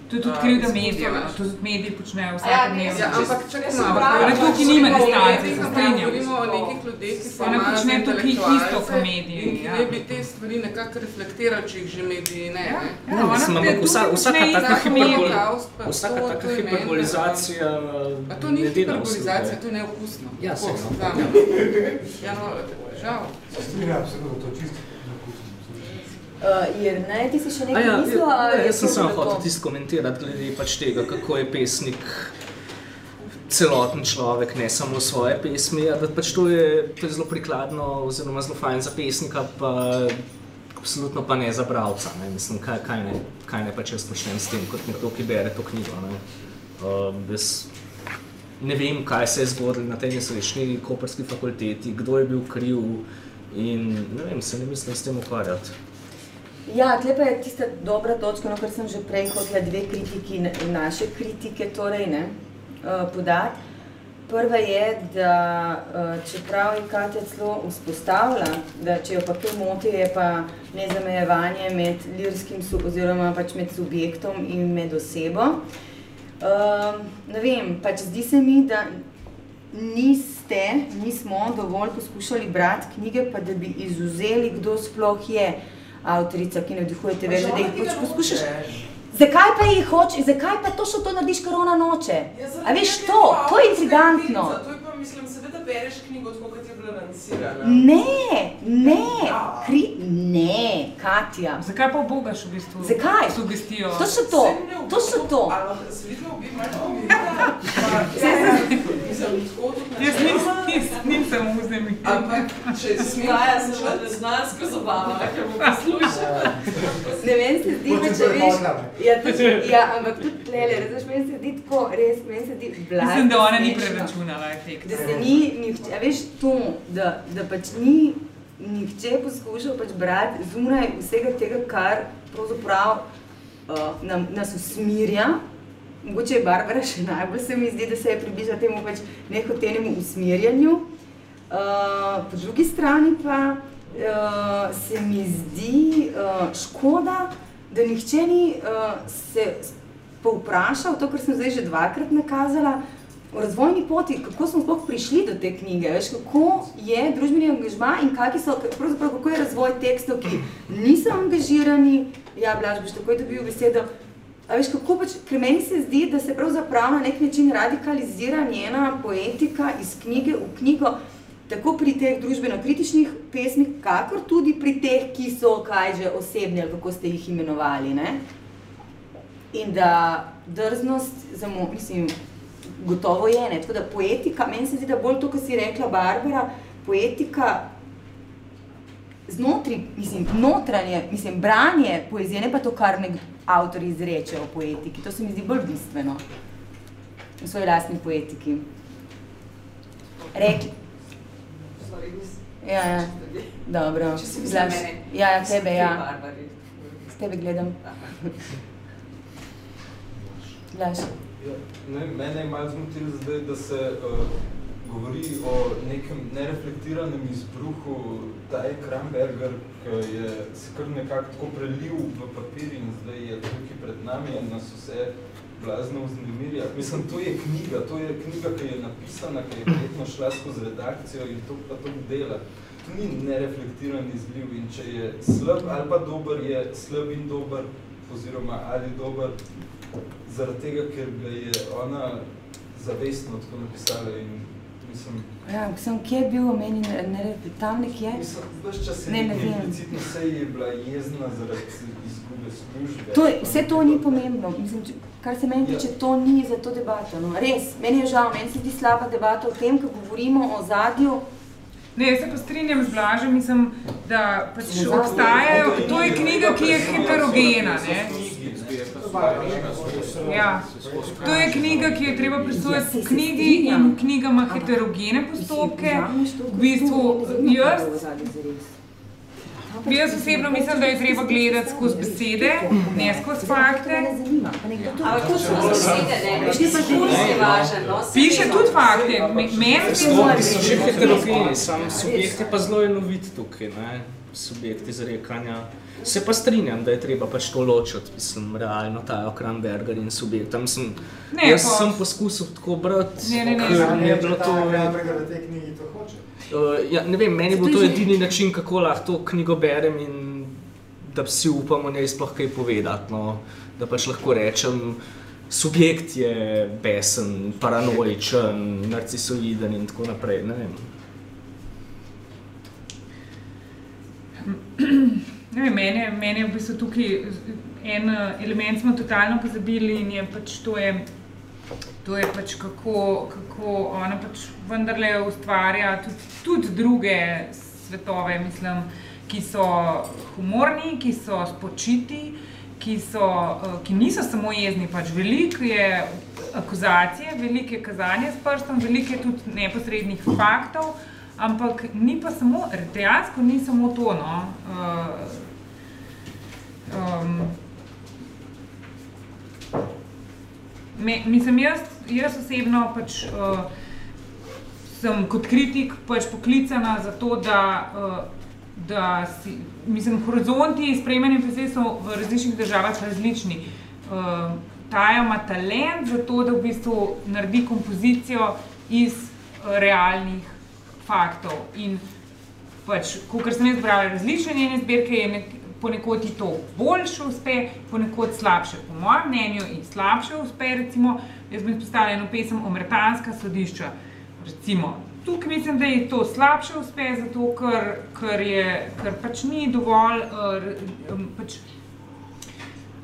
[SPEAKER 2] To je tudi krivda medijev, no, to tudi mediji počnejo vsake
[SPEAKER 6] ja,
[SPEAKER 2] dneve.
[SPEAKER 6] Ja, ampak čakaj malo.
[SPEAKER 2] Torej tukaj nima distanci, se strinjam.
[SPEAKER 6] Govorimo o nekih ljudeh, ki so
[SPEAKER 2] Ona počne tukaj isto kot mediji.
[SPEAKER 6] In ki ne bi te stvari nekako reflektirali, če jih že mediji ne.
[SPEAKER 8] Ja, ja, mislim, ampak vsa, vsaka taka hiperbol, vsaka taka hiperbolizacija
[SPEAKER 6] to ni hiperbolizacija, to je neokusno.
[SPEAKER 8] Ja, se
[SPEAKER 6] Ja, no, žal.
[SPEAKER 3] Strinjam se, da to čisto
[SPEAKER 1] Uh, jer ne, ti si še nekaj ja, mislil?
[SPEAKER 8] Ja, jaz sem samo hotel tisto komentirati glede pač tega, kako je pesnik celoten človek, ne samo svoje pesmi, da pač to je, to je zelo prikladno oziroma zelo fajn za pesnika, pa absolutno pa ne za bravca. Ne. Mislim, kaj, kaj, ne, kaj ne pač jaz počnem s tem, kot nekdo, ki bere to knjigo. Ne. Uh, jaz ne vem, kaj se je zgodilo na tej nesrečni koperski fakulteti, kdo je bil kriv in ne vem, se ne mislim s tem ukvarjati.
[SPEAKER 1] Ja, tle pa je tista dobra točka, no, kar sem že prej hotela dve kritiki, naše kritike torej, ne, uh, podati. Prva je, da uh, čeprav je Katja celo vzpostavila, da če jo pa kaj moti, je pa nezamejevanje med lirskim oziroma pač med subjektom in med osebo. Uh, ne vem, pač zdi se mi, da niste, nismo dovolj poskušali brati knjige, pa da bi izuzeli, kdo sploh je. Uh, avtorica, ki navdihuje te veže, da jih pač poskušaš. Zakaj pa jih hočeš, zakaj pa to še to narediš, kar ona noče?
[SPEAKER 4] Ja,
[SPEAKER 1] A veš to, to je intrigantno.
[SPEAKER 4] To je pa, mislim, seveda bereš knjigo, tako kot je bila lansirana.
[SPEAKER 1] Ne, ne, kri, ne, Katja.
[SPEAKER 2] Zakaj pa ubogaš v bistvu
[SPEAKER 1] Zakaj?
[SPEAKER 2] sugestijo?
[SPEAKER 1] To so to, to so to.
[SPEAKER 4] Se vidimo, bi malo
[SPEAKER 2] Jaz nisem vzemi.
[SPEAKER 4] Ampak, če smijaja se še neznansko zabava, ker bo poslušala.
[SPEAKER 1] Ne vem, se zdi, da če veš, ja, to, ja, ampak tudi tlele, razumeš, meni se zdi tako, res, meni se zdi blazno
[SPEAKER 2] Mislim, da ona ni preračunala efekta.
[SPEAKER 1] Da se ni, nihče, a veš to, da, da pač ni nihče poskušal pač brati zunaj vsega tega, kar pravzaprav uh, nam, nas usmirja, Mogoče je Barbara še najbolj se mi zdi, da se je približala temu pač nehotenemu usmerjanju. Uh, po drugi strani pa uh, se mi zdi uh, škoda, da nihče ni uh, se povprašal, to, kar sem zdaj že dvakrat nakazala, o razvojni poti, kako smo sploh prišli do te knjige, veš, kako je družbeni angažma in so, kako je razvoj tekstov, ki niso angažirani. Ja, Blaž, boš takoj dobil besedo. A veš, kako pač, ker meni se zdi, da se pravzaprav na nek način radikalizira njena poetika iz knjige v knjigo, tako pri teh družbeno-kritičnih pesmih, kakor tudi pri teh, ki so kaj že osebni, ali kako ste jih imenovali. Ne? In da drznost, zamo, mislim, gotovo je, ne? tako da poetika, meni se zdi, da bolj to, kar si rekla Barbara, poetika znotri, mislim, notranje, mislim, branje poezije, ne pa to, kar nek avtor izreče o poetiki. To se mi zdi bolj bistveno v svoji lastni poetiki. Rekli. Ja, ja. Dobro.
[SPEAKER 4] Če misli mene.
[SPEAKER 1] Ja, ja, tebe, ja. S tebe gledam. Glaš.
[SPEAKER 11] Ja, ne, mene je malo zmotil zdaj, da se uh, govori o nekem nereflektiranem izbruhu Taj Kramberger, ki je se kar nekako tako prelil v papir in zdaj je tukaj pred nami in nas vse blazno vznemirja. Mislim, to je knjiga, to je knjiga, ki je napisana, ki je verjetno šla skozi redakcijo in to pa to dela. To ni nereflektiran izliv in če je slab ali pa dober, je slab in dober oziroma ali dober zaradi tega, ker ga je ona zavestno tako napisala in mislim...
[SPEAKER 1] Ja, sem, kje je bil omenjen, ne, tam nekje?
[SPEAKER 11] Mislim, vse čas je
[SPEAKER 1] ne, ne
[SPEAKER 11] implicitno se je bila jezna zaradi izgube službe.
[SPEAKER 1] To, vse to ni pomembno. Mislim, če, kar se meni tiče, to ni za to debato. No. Res, meni je žal, meni se ti slaba debata o tem, ko govorimo o zadju,
[SPEAKER 2] Ne, jaz se pa strinjam z Blažem, mislim, da pač obstajajo, to je knjiga, ki je heterogena, ne? Ja. To je knjiga, ki je treba presojati v knjigi in knjiga ima heterogene postopke. V bistvu, jaz, Jaz osebno mislim, da je treba gledati skozi besede, ne skozi fakte.
[SPEAKER 9] Ampak to so besede, ne? Diskurs je važen, no?
[SPEAKER 2] Piše tudi fakte. Meni
[SPEAKER 8] Sploh so že heterogeni, sam subjekt je pa zelo enovit tukaj, ne? Subjekt izrekanja. Se pa strinjam, da je treba pač to ločiti, mislim, realno, Tajo Kramberger in subjekt. Mislim,
[SPEAKER 2] ne,
[SPEAKER 8] jaz
[SPEAKER 2] pa...
[SPEAKER 8] sem poskusil tako brati,
[SPEAKER 2] ne, ne, ne,
[SPEAKER 8] ker
[SPEAKER 3] ne,
[SPEAKER 8] je bilo to...
[SPEAKER 3] Kramberger v tej knjigi to hoče.
[SPEAKER 8] Uh, ja, ne vem, meni bo to edini način, kako lahko to knjigo berem in da si upam o njej sploh kaj povedati. No. Da pač lahko rečem, subjekt je besen, paranoičen, narcisoiden in tako naprej. Ne vem.
[SPEAKER 2] Ne vem, meni, meni je v bistvu tukaj en element smo totalno pozabili in je pač to je To je pač kako, kako ona pač vendarle ustvarja tudi, tudi druge svetove, mislim, ki so humorni, ki so spočiti, ki, so, ki niso samo jezni, pač veliko je akuzacije, veliko je kazanje s prstom, veliko je tudi neposrednih faktov, ampak ni pa samo, dejansko ni samo to, no. Uh, um, Me, mislim, jaz, jaz osebno pač, uh, sem kot kritik pač poklicana za to, da, uh, da si, mislim, horizonti sprejemanja pesej so v različnih državah različni. Uh, Taja ima talent za to, da v bistvu naredi kompozicijo iz realnih faktov. In pač, kot sem jaz brala različne njene zbirke, je nek, ponekod ti to boljše uspe, ponekod slabše. Po mojem mnenju in slabše uspe, recimo, jaz bi izpostavila eno pesem Omertanska sodišča. Recimo, tukaj mislim, da je to slabše uspe, zato ker, ker, je, ker pač ni dovolj, uh, pač,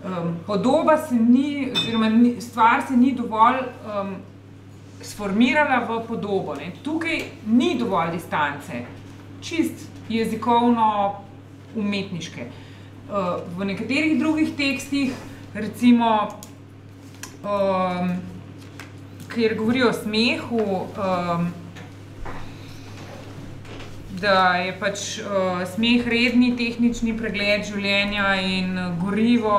[SPEAKER 2] um, podoba se ni, oziroma ni, stvar se ni dovolj um, sformirala v podobo. Ne. Tukaj ni dovolj distance, čist jezikovno umetniške. V nekaterih drugih tekstih, recimo, um, kjer govorijo o smehu, um, da je pač uh, smeh redni tehnični pregled življenja in gorivo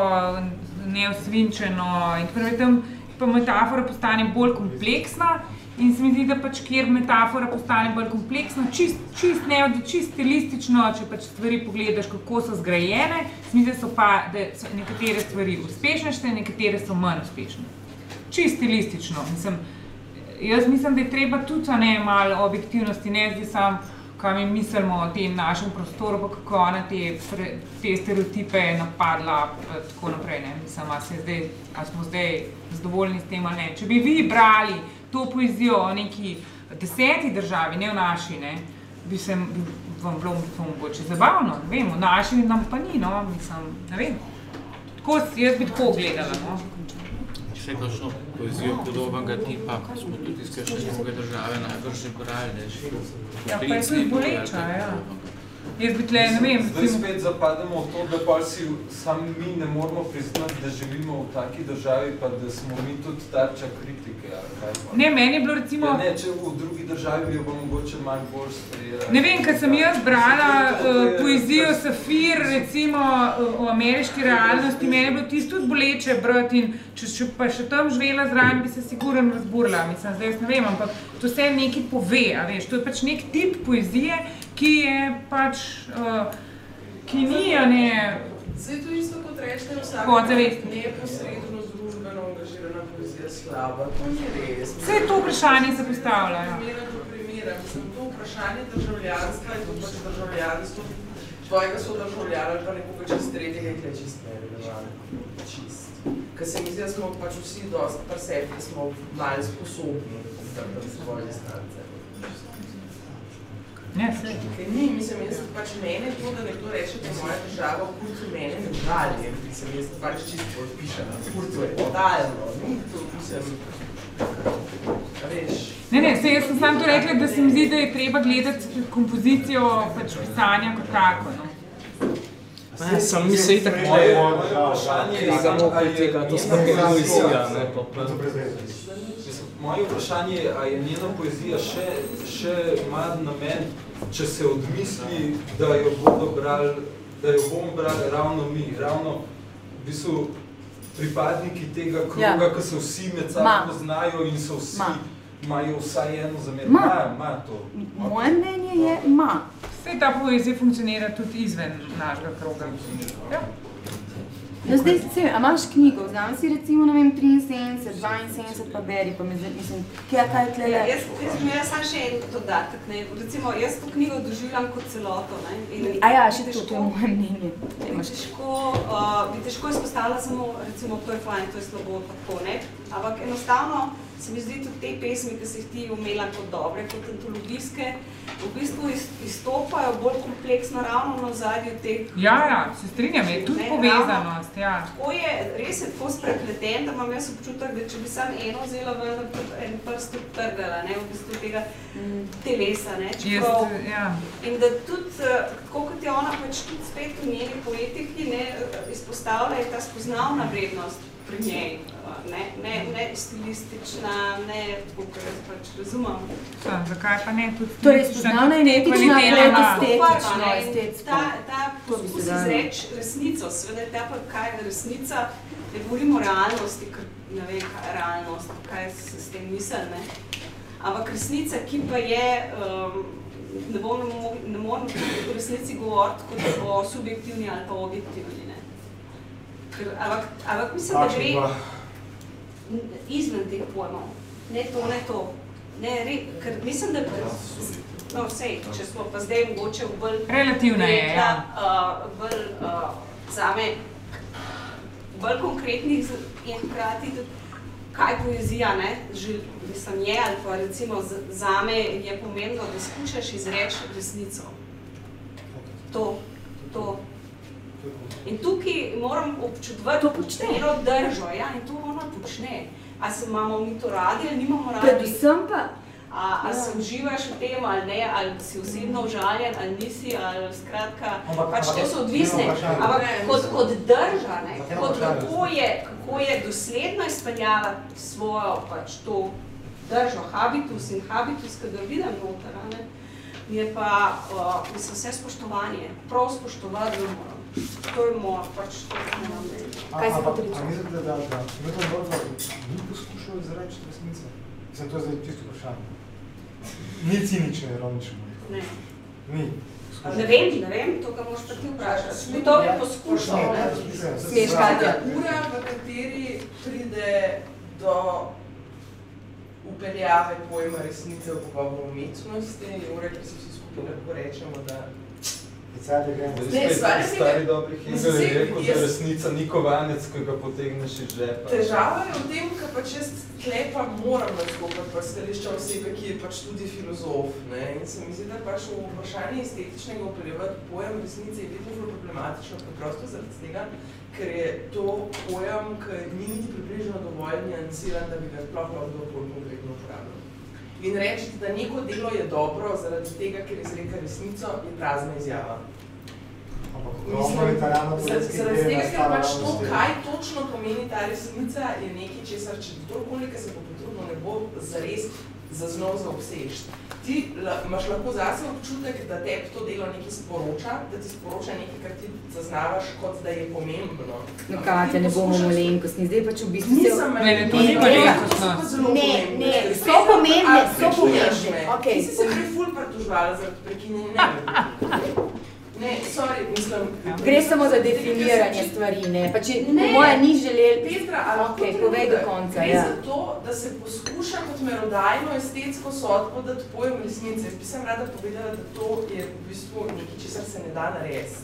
[SPEAKER 2] neosvinčeno in tako naprej, pa metafora postane bolj kompleksna. In se mi zdi, da pač kjer metafora postane bolj kompleksna, čist, čist, ne, čist stilistično, če pač stvari pogledaš, kako so zgrajene, se mi zdi, da so pa da so nekatere stvari uspešnejše, nekatere so manj uspešne. Čist stilistično. Mislim, jaz mislim, da je treba tudi ne malo objektivnosti, ne zdi sam, kaj mi mislimo o tem našem prostoru, pa kako ona te, te stereotipe napadla, tako naprej, ne. Mislim, a, zdaj, a smo zdaj zadovoljni s tem ali ne. Če bi vi brali to poezijo o neki deseti državi, ne v naši, ne, bi se bi vam bilo mogoče zabavno, ne vem, v naši nam pa ni, no, mislim, ne vem. Tako, jaz bi tako gledala, no.
[SPEAKER 7] Še kakšno poezijo podobnega tipa, smo tudi iz kakšne druge države najbrž brali, ne,
[SPEAKER 2] Ja, pa je tudi boleča, ja. Jaz bi tle, ne vem,
[SPEAKER 11] Zdaj spet zapademo v to, da pa si sam mi ne moramo priznati, da živimo v taki državi, pa da smo mi tudi tarča kritike. Kaj pa.
[SPEAKER 2] Ne, meni je bilo recimo-
[SPEAKER 11] Ja, ne, če v drugi državi bi bo mogoče malo bolj sprejela.
[SPEAKER 2] Ne vem, ker sem jaz brala uh, poezijo Safir, recimo uh, o ameriški realnosti, meni je bilo tisto tudi boleče brati in če, če pa še tam živela zraven, bi se sigurno razburila. Mislim, zdaj jaz ne vem, ampak to vse nekaj pove, a veš, to je pač nek tip poezije, ki je pač, uh, ki ni, a ne,
[SPEAKER 4] Zdaj to isto kot rečete, vsak
[SPEAKER 2] Podzavestno.
[SPEAKER 4] neposredno družbeno angažirana poezija slaba. To ni res.
[SPEAKER 2] Vse to vprašanje se postavlja, ja.
[SPEAKER 4] Primera do primera. Mislim, to vprašanje državljanstva je to pač državljanstvo tvojega sodržavljana ali pa nekoga čez tretjega je tle čist nerelevantno. Čist. Ker se mi zdi, da smo pač vsi dosti pri sebi, da smo malo sposobni vzdržati svoje distance.
[SPEAKER 2] Ne.
[SPEAKER 4] Ker ni, mislim, jaz pač mene to, da nekdo reče, da moja država v kurcu mene ne žali, mislim, jaz pač čisto odpišem, v kurcu je totalno, ni to, mislim, veš,
[SPEAKER 2] Ne, ne, saj jaz sem samo to rekla, da se mi zdi, da je treba gledati kompozicijo pač pisanja kot tako. No.
[SPEAKER 8] Ne, sam mi se itak
[SPEAKER 11] Moje- vprašanje je,
[SPEAKER 8] tega
[SPEAKER 11] a je-
[SPEAKER 8] tega, to sploh ni
[SPEAKER 11] njena
[SPEAKER 8] poezija, ne, pa
[SPEAKER 11] Moje vprašanje je, a je njena poezija še, še ima namen, če se odmisli, da jo bodo brali, da jo bomo brali ravno mi, ravno v bistvu pripadniki tega kroga,
[SPEAKER 1] Ja.
[SPEAKER 11] ki se vsi med
[SPEAKER 1] Ma.
[SPEAKER 11] sabo poznajo in so vsi,
[SPEAKER 1] Ma.
[SPEAKER 11] imajo vsaj eno zamer.
[SPEAKER 1] Ma.
[SPEAKER 11] Ma, ma to.
[SPEAKER 1] Moje mnenje je ma.
[SPEAKER 2] Vse ta poezija funkcionira tudi izven našega kroga. Ja.
[SPEAKER 1] No, zdaj, se, a imaš knjigo, vzami si recimo, ne vem, 73, 72, pa beri, pa me zdaj, mislim, kaj, kaj je tle?
[SPEAKER 9] Ja, jaz, jaz bi imela samo še en dodatek. Ne. Recimo, jaz to knjigo doživljam kot celoto. Ne. In
[SPEAKER 1] A ja, še to,
[SPEAKER 9] težko-
[SPEAKER 1] to je moje mnenje.
[SPEAKER 9] bi težko, uh, bi težko izpostavila samo, recimo, to je fajn, to je slabo, tako, ne. Ampak enostavno se mi zdi tudi te pesmi, ki si jih ti umela kot dobre, kot antologijske, v bistvu iz- izstopajo bolj kompleksno ravno na ozadju teh
[SPEAKER 2] Ja, ja, se strinjam, je tudi
[SPEAKER 9] Ne,
[SPEAKER 2] povezanost, ja.
[SPEAKER 9] Tako je, res je tako sprepleten, da imam jaz občutek, da če bi samo eno vzela ven, en prst odtrgala, ne, v bistvu tega telesa, ne, čeprav,
[SPEAKER 2] Jaz, ja.
[SPEAKER 9] in da tudi, eh, tako kot je ona pač tudi spet v njeni poetiki, ne, eh, izpostavlja je ta spoznavna vrednost pri njej, ne, ne, ne stilistična, ne, tako kot jaz pač razumem.
[SPEAKER 2] Sa, zakaj pa ne tudi
[SPEAKER 1] Torej,
[SPEAKER 2] stilistična,
[SPEAKER 1] spoznavna in etična,
[SPEAKER 9] ne, in
[SPEAKER 1] estetsko.
[SPEAKER 9] Ta, ta
[SPEAKER 1] To
[SPEAKER 9] poskus izreči resnico, seveda ta pa kaj je resnica, ne govorimo o realnosti, ker ne vem, kaj je realnost, kaj se s tem misli, ne. Ampak resnica, ki pa je, um, ne bom ne, mo ne morem o resnici govoriti, kot bo subjektivni ali pa objektivni. Ker, ampak, ampak mislim, da gre izven teh pojmov. Ne to, ne to. Ne, re, ker mislim, da No, sej, če smo pa zdaj mogoče v bolj...
[SPEAKER 2] Relativna je, ja.
[SPEAKER 9] Uh, bolj uh, zame, bolj konkretnih in hkrati tudi, kaj poezija, ne, že, mislim, je, ali pa recimo zame je pomembno, da skušaš izreči resnico. To, to. In tukaj moram občudovati eno držo, ja, in to ona počne. A se imamo mi to radi ali nimamo radi?
[SPEAKER 1] Predvsem pa,
[SPEAKER 9] A, a
[SPEAKER 1] Ja.
[SPEAKER 9] se uživaš v tem ali ne, ali si osebno užaljen ali nisi, ali skratka,
[SPEAKER 3] Ampak-
[SPEAKER 9] pač to
[SPEAKER 3] ampak
[SPEAKER 9] so
[SPEAKER 3] eno
[SPEAKER 9] odvisne. Ampak kot, kot drža, ne, kot kako je, kako je dosledno izpeljala svojo pač to držo, habitus in habitus, ki ga vidim noter, a ne, je pa, uh, mislim, vse spoštovanje, prav spoštovati ga moram. To je moj, pač to moram reči. Kaj
[SPEAKER 3] Ampak,
[SPEAKER 9] pričal?
[SPEAKER 3] A mislite, da, da Milton Borfa ni poskušal izreči resnice? Mislim, to je zdaj čisto vprašanje. Ni cinično, ironično.
[SPEAKER 9] Ne.
[SPEAKER 3] Ni.
[SPEAKER 9] Ne vem, ne vem, to ga moraš pa ti vprašati. To je poskušal,
[SPEAKER 3] Ne,
[SPEAKER 9] ne? Smeš, Katja.
[SPEAKER 4] Ura, v kateri pride do upeljave pojma resnice v pogovoru umetnosti, in ura, ki se vsi skupaj lahko rečemo, da
[SPEAKER 3] Picadi gremo.
[SPEAKER 11] Zdaj
[SPEAKER 4] Ne,
[SPEAKER 11] spet
[SPEAKER 4] stvar je
[SPEAKER 11] stari
[SPEAKER 4] tega-
[SPEAKER 11] dobri Hegel
[SPEAKER 4] Mislim,
[SPEAKER 11] je rekel, da
[SPEAKER 4] jaz-
[SPEAKER 11] resnica ni kovanec, ki ga potegneš iz žepa.
[SPEAKER 4] Težava je v tem, ker pač jaz tle pa moram nastopati pa stališča osebe, ki je pač tudi filozof. Ne? In se mi zdi, da pač v vprašanju estetičnega upeljevati pojem resnice je vedno bolj problematično, preprosto zaradi tega, ker je to pojem, ki ni niti približno dovolj niansiran, da bi ga sploh lahko kdorkoli konkretno uporabljal. In reči, da neko delo je dobro zaradi tega, ker izreka resnico, je prazna izjava.
[SPEAKER 3] veteranov
[SPEAKER 4] Mislim, zaradi tega, ker pač to, kaj točno pomeni ta resnica, je nekaj, česar, če kdorkoli, ki se bo potrudil, ne bo zares zaznal za obsež. Ti la, imaš lahko zase občutek, da tebi to delo nekaj sporoča, da ti sporoča nekaj, kar ti zaznavaš kot da je pomembno.
[SPEAKER 1] No, Katja, ne bomo malenkostni, zdaj pač v bistvu
[SPEAKER 4] Nisem
[SPEAKER 2] Ne, ne, to ni
[SPEAKER 1] Ne,
[SPEAKER 2] malenkostnost.
[SPEAKER 4] so pa zelo
[SPEAKER 1] Ne,
[SPEAKER 4] pomembne
[SPEAKER 1] ne, so pomembne,
[SPEAKER 4] A,
[SPEAKER 1] so pomembne.
[SPEAKER 4] Ti si se prej ful pritoževala zaradi prekinjanja. Ne, sorry, mislim...
[SPEAKER 1] Gre samo za definiranje stvari, ne. Pa če
[SPEAKER 4] Ne.
[SPEAKER 1] moja ni želel,
[SPEAKER 4] Petra, a lahko
[SPEAKER 1] Okej, povej do konca,
[SPEAKER 4] Gre
[SPEAKER 1] ja.
[SPEAKER 4] za to, da se poskuša kot merodajno estetsko sodbo dati pojem resnice. Jaz bi sem rada povedala, da to je v bistvu nekaj, česar se ne da narediti.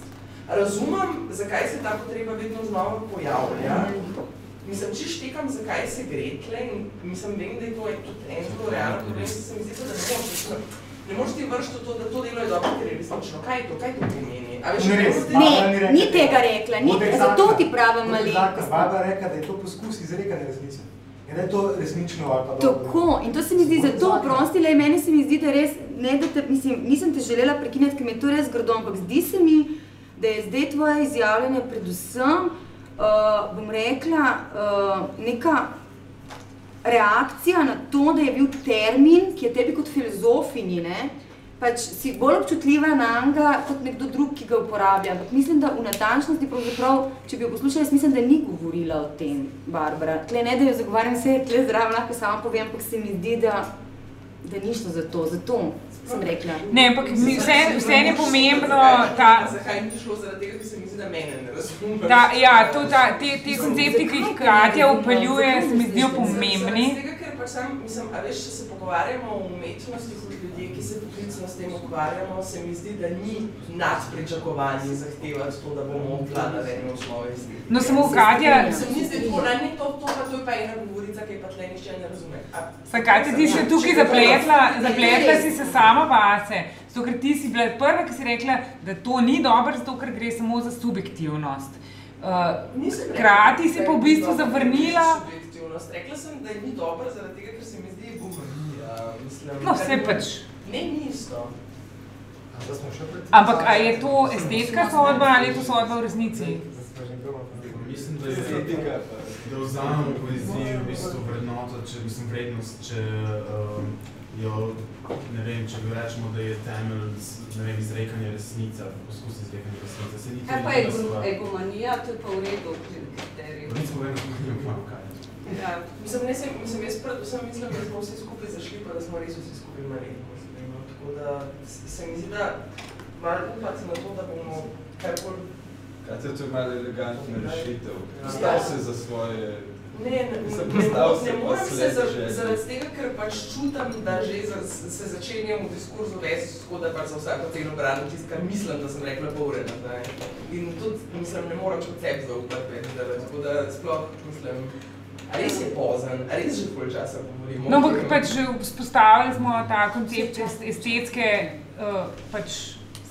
[SPEAKER 4] Razumem, zakaj se ta potreba vedno znova pojavlja. Mislim, če štekam, zakaj se gre tle in mislim, vem, da je to tudi en zelo realen problem, se mi zdi, da ne moreš, ne moreš ti vršiti to, da to delo je dobro, ker je resnično. Kaj je to? Kaj to pomeni? A veš,
[SPEAKER 3] Ni res.
[SPEAKER 1] ne,
[SPEAKER 3] rekla
[SPEAKER 1] ni tega rekla, ni,
[SPEAKER 3] Od
[SPEAKER 1] zato ti pravim
[SPEAKER 3] Eksakta.
[SPEAKER 1] malenkost.
[SPEAKER 3] Barbara rekla, da je to poskus izrekanja resnice. In da je to resnično ali pa dobro.
[SPEAKER 1] Tako, in to se mi zdi zato oprostile, meni se mi zdi, da res, ne da te, mislim, nisem te želela prekiniti, ker mi je to res grdo, ampak zdi se mi, da je zdaj tvoje izjavljanje predvsem, uh, bom rekla, uh, neka reakcija na to, da je bil termin, ki je tebi kot filozofinji, ne, pač si bolj občutljiva na njega kot nekdo drug, ki ga uporablja. Ampak mislim, da v natančnosti, pravzaprav, če bi jo poslušala, jaz mislim, da ni govorila o tem, Barbara. Tle ne, da jo zagovarjam, vse je tle zraven, lahko samo povem, ampak se mi zdi, da, da ni šlo za to. Zato sem rekla.
[SPEAKER 2] Ne, ampak vse, vse je pomembno ta...
[SPEAKER 4] Zakaj ni šlo zaradi tega, ker se mi zdi, da mene ne razumeš.
[SPEAKER 2] Ta, ja, to, ta, te, te koncepti, ki jih Katja upeljuje, se mi zdijo pomembni.
[SPEAKER 4] Pač sam, mislim, a veš, če se pogovarjamo o umetnosti kot ljudje, ki se poklicno s tem ukvarjamo, se mi zdi, da ni nad pričakovanji zahtevati to, da bomo obvladali eno osnovo estetike.
[SPEAKER 2] No, samo Katja-
[SPEAKER 4] Se mi zdi da ni to, to pa to je pa ena govorica,
[SPEAKER 2] Katja, ti si tukaj zapletla, zapletla si se sama vase. Zato, ker ti si bila prva, ki si rekla, da to ni dobro, zato ker gre samo za subjektivnost. Uh, Hkrati si
[SPEAKER 4] da je
[SPEAKER 2] pa v bistvu zavrnila.
[SPEAKER 4] Rekla sem, da je ni dobro, zaradi tega, ker se mi zdi. Mislim,
[SPEAKER 2] No,
[SPEAKER 4] da
[SPEAKER 2] saj
[SPEAKER 4] ni-
[SPEAKER 2] pač.
[SPEAKER 4] Ne, ni isto.
[SPEAKER 3] Še
[SPEAKER 2] Ampak a je to estetska sodba ali je to sodba v resnici?
[SPEAKER 10] Mislim, da je da vzamemo poezijo v bistvu vrednoto, če mislim vrednost, če um, jo, ne vem, če bi rečemo, da je temelj, ne vem, izrekanja resnice, ali pa poskus izrekanja resnice. Se ni to
[SPEAKER 9] Kaj pa ego,
[SPEAKER 10] stvar.
[SPEAKER 9] egomanija, to je pa v redu kriterij.
[SPEAKER 10] V resnici povedano, ne vem, kaj.
[SPEAKER 9] Ja.
[SPEAKER 4] Mislim, ne, sem, mislim, jaz predvsem mislim, da smo vsi skupaj zašli, pa da smo res vsi skupaj malenkost. No, tako da s- se mi zdi, da malo upati na to, da bomo karkoli
[SPEAKER 11] Kaj to je malo elegantna rešitev?
[SPEAKER 4] Ja.
[SPEAKER 11] Postav se za svoje...
[SPEAKER 4] Ne, ne, ne,
[SPEAKER 11] Mislim,
[SPEAKER 4] ne,
[SPEAKER 11] se
[SPEAKER 4] ne
[SPEAKER 11] pa
[SPEAKER 4] morem se za, zaradi tega, ker pač čutim, da že za, se začenjam v diskurzu vesti tako, da pač za vsako ceno branim tisto, kar mislim, da sem rekla pol ure nazaj. In tudi, mislim, ne morem kot sebi zaupati, da, tako da sploh, mislim, a res je pozen, a res že pol časa govorimo.
[SPEAKER 2] No, ampak pač že vzpostavili smo ta koncept es- estetske uh, pač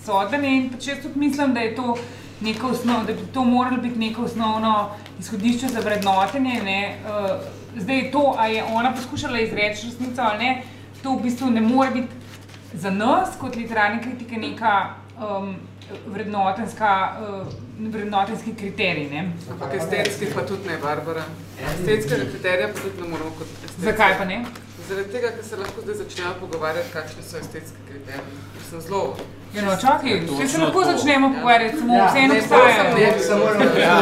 [SPEAKER 2] sodbe in pač jaz tudi mislim, da je to neka osnov, da bi to moralo biti neko osnovno izhodišče za vrednotenje. Ne? Uh, zdaj to, a je ona poskušala izreči resnico ali ne, to v bistvu ne more biti za nas kot literarne kritike neka um, vrednotenska, uh, vrednotenski kriterij. Ne?
[SPEAKER 6] Ampak estetski pa tudi ne, Barbara. Estetskega kriterija pa tudi ne moramo kot estetske.
[SPEAKER 2] Zakaj pa ne?
[SPEAKER 6] Zaradi tega, ker se lahko zdaj začnemo pogovarjati, kakšni so estetski kriteriji. Mislim, zelo...
[SPEAKER 2] Ja, no, čakaj,
[SPEAKER 6] Ja,
[SPEAKER 2] saj se lahko začnemo
[SPEAKER 6] Ja.
[SPEAKER 2] pogovarjati, samo
[SPEAKER 6] Ja,
[SPEAKER 2] vseeno obstajajo.
[SPEAKER 6] ne, ne, samo ne,
[SPEAKER 2] Ja.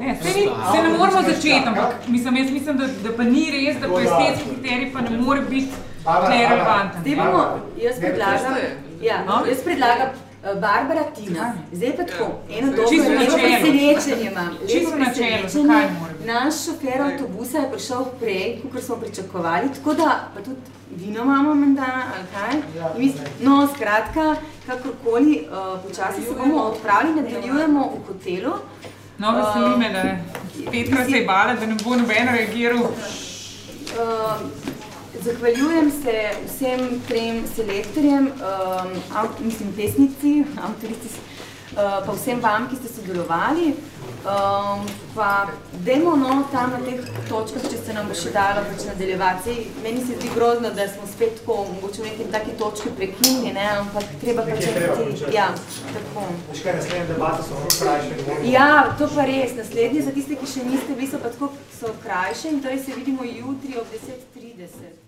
[SPEAKER 6] Ne,
[SPEAKER 2] saj ni, saj ne moramo začeti, ampak mislim, jaz mislim, da, da pa ni res, da pa estetski kriterij pa ne more biti
[SPEAKER 3] Barbara,
[SPEAKER 2] tle
[SPEAKER 3] Barbara.
[SPEAKER 2] relevanten.
[SPEAKER 1] Zdaj bomo, jaz
[SPEAKER 3] Ne,
[SPEAKER 1] predlagam,
[SPEAKER 3] to je.
[SPEAKER 1] ja,
[SPEAKER 2] No?
[SPEAKER 1] jaz predlagam Barbara Tina. Zdaj pa tako, eno dobro, lepo presenečenje imam. Lepo presenečenje. Naš šofer avtobusa je prišel prej, kot smo pričakovali, tako da pa tudi vino imamo menda, ali kaj? No, skratka, kakorkoli, uh, počasi se bomo odpravili, nadaljujemo v hotelu.
[SPEAKER 2] No, veseli me, da Petra se je bala, da ne bo noben reagiral.
[SPEAKER 1] Uh, zahvaljujem se vsem trem selektorjem, um, avt, mislim, pesnici, avtorici, pa vsem vam, ki ste sodelovali. Um, pa dajmo no, tam na teh točkah, če se nam bo še dalo pač nadaljevati. Meni se zdi grozno, da smo spet tako, mogoče v nekem taki točki prekinili, ne, ampak treba pač
[SPEAKER 3] treba
[SPEAKER 1] nekaj,
[SPEAKER 3] končati.
[SPEAKER 1] ja, tako.
[SPEAKER 3] Veš kaj, naslednje debate so malo krajše.
[SPEAKER 1] Ja, to pa res. Naslednji, za tiste, ki še niste bili, so pa tako so krajše in torej se vidimo jutri ob 10.30.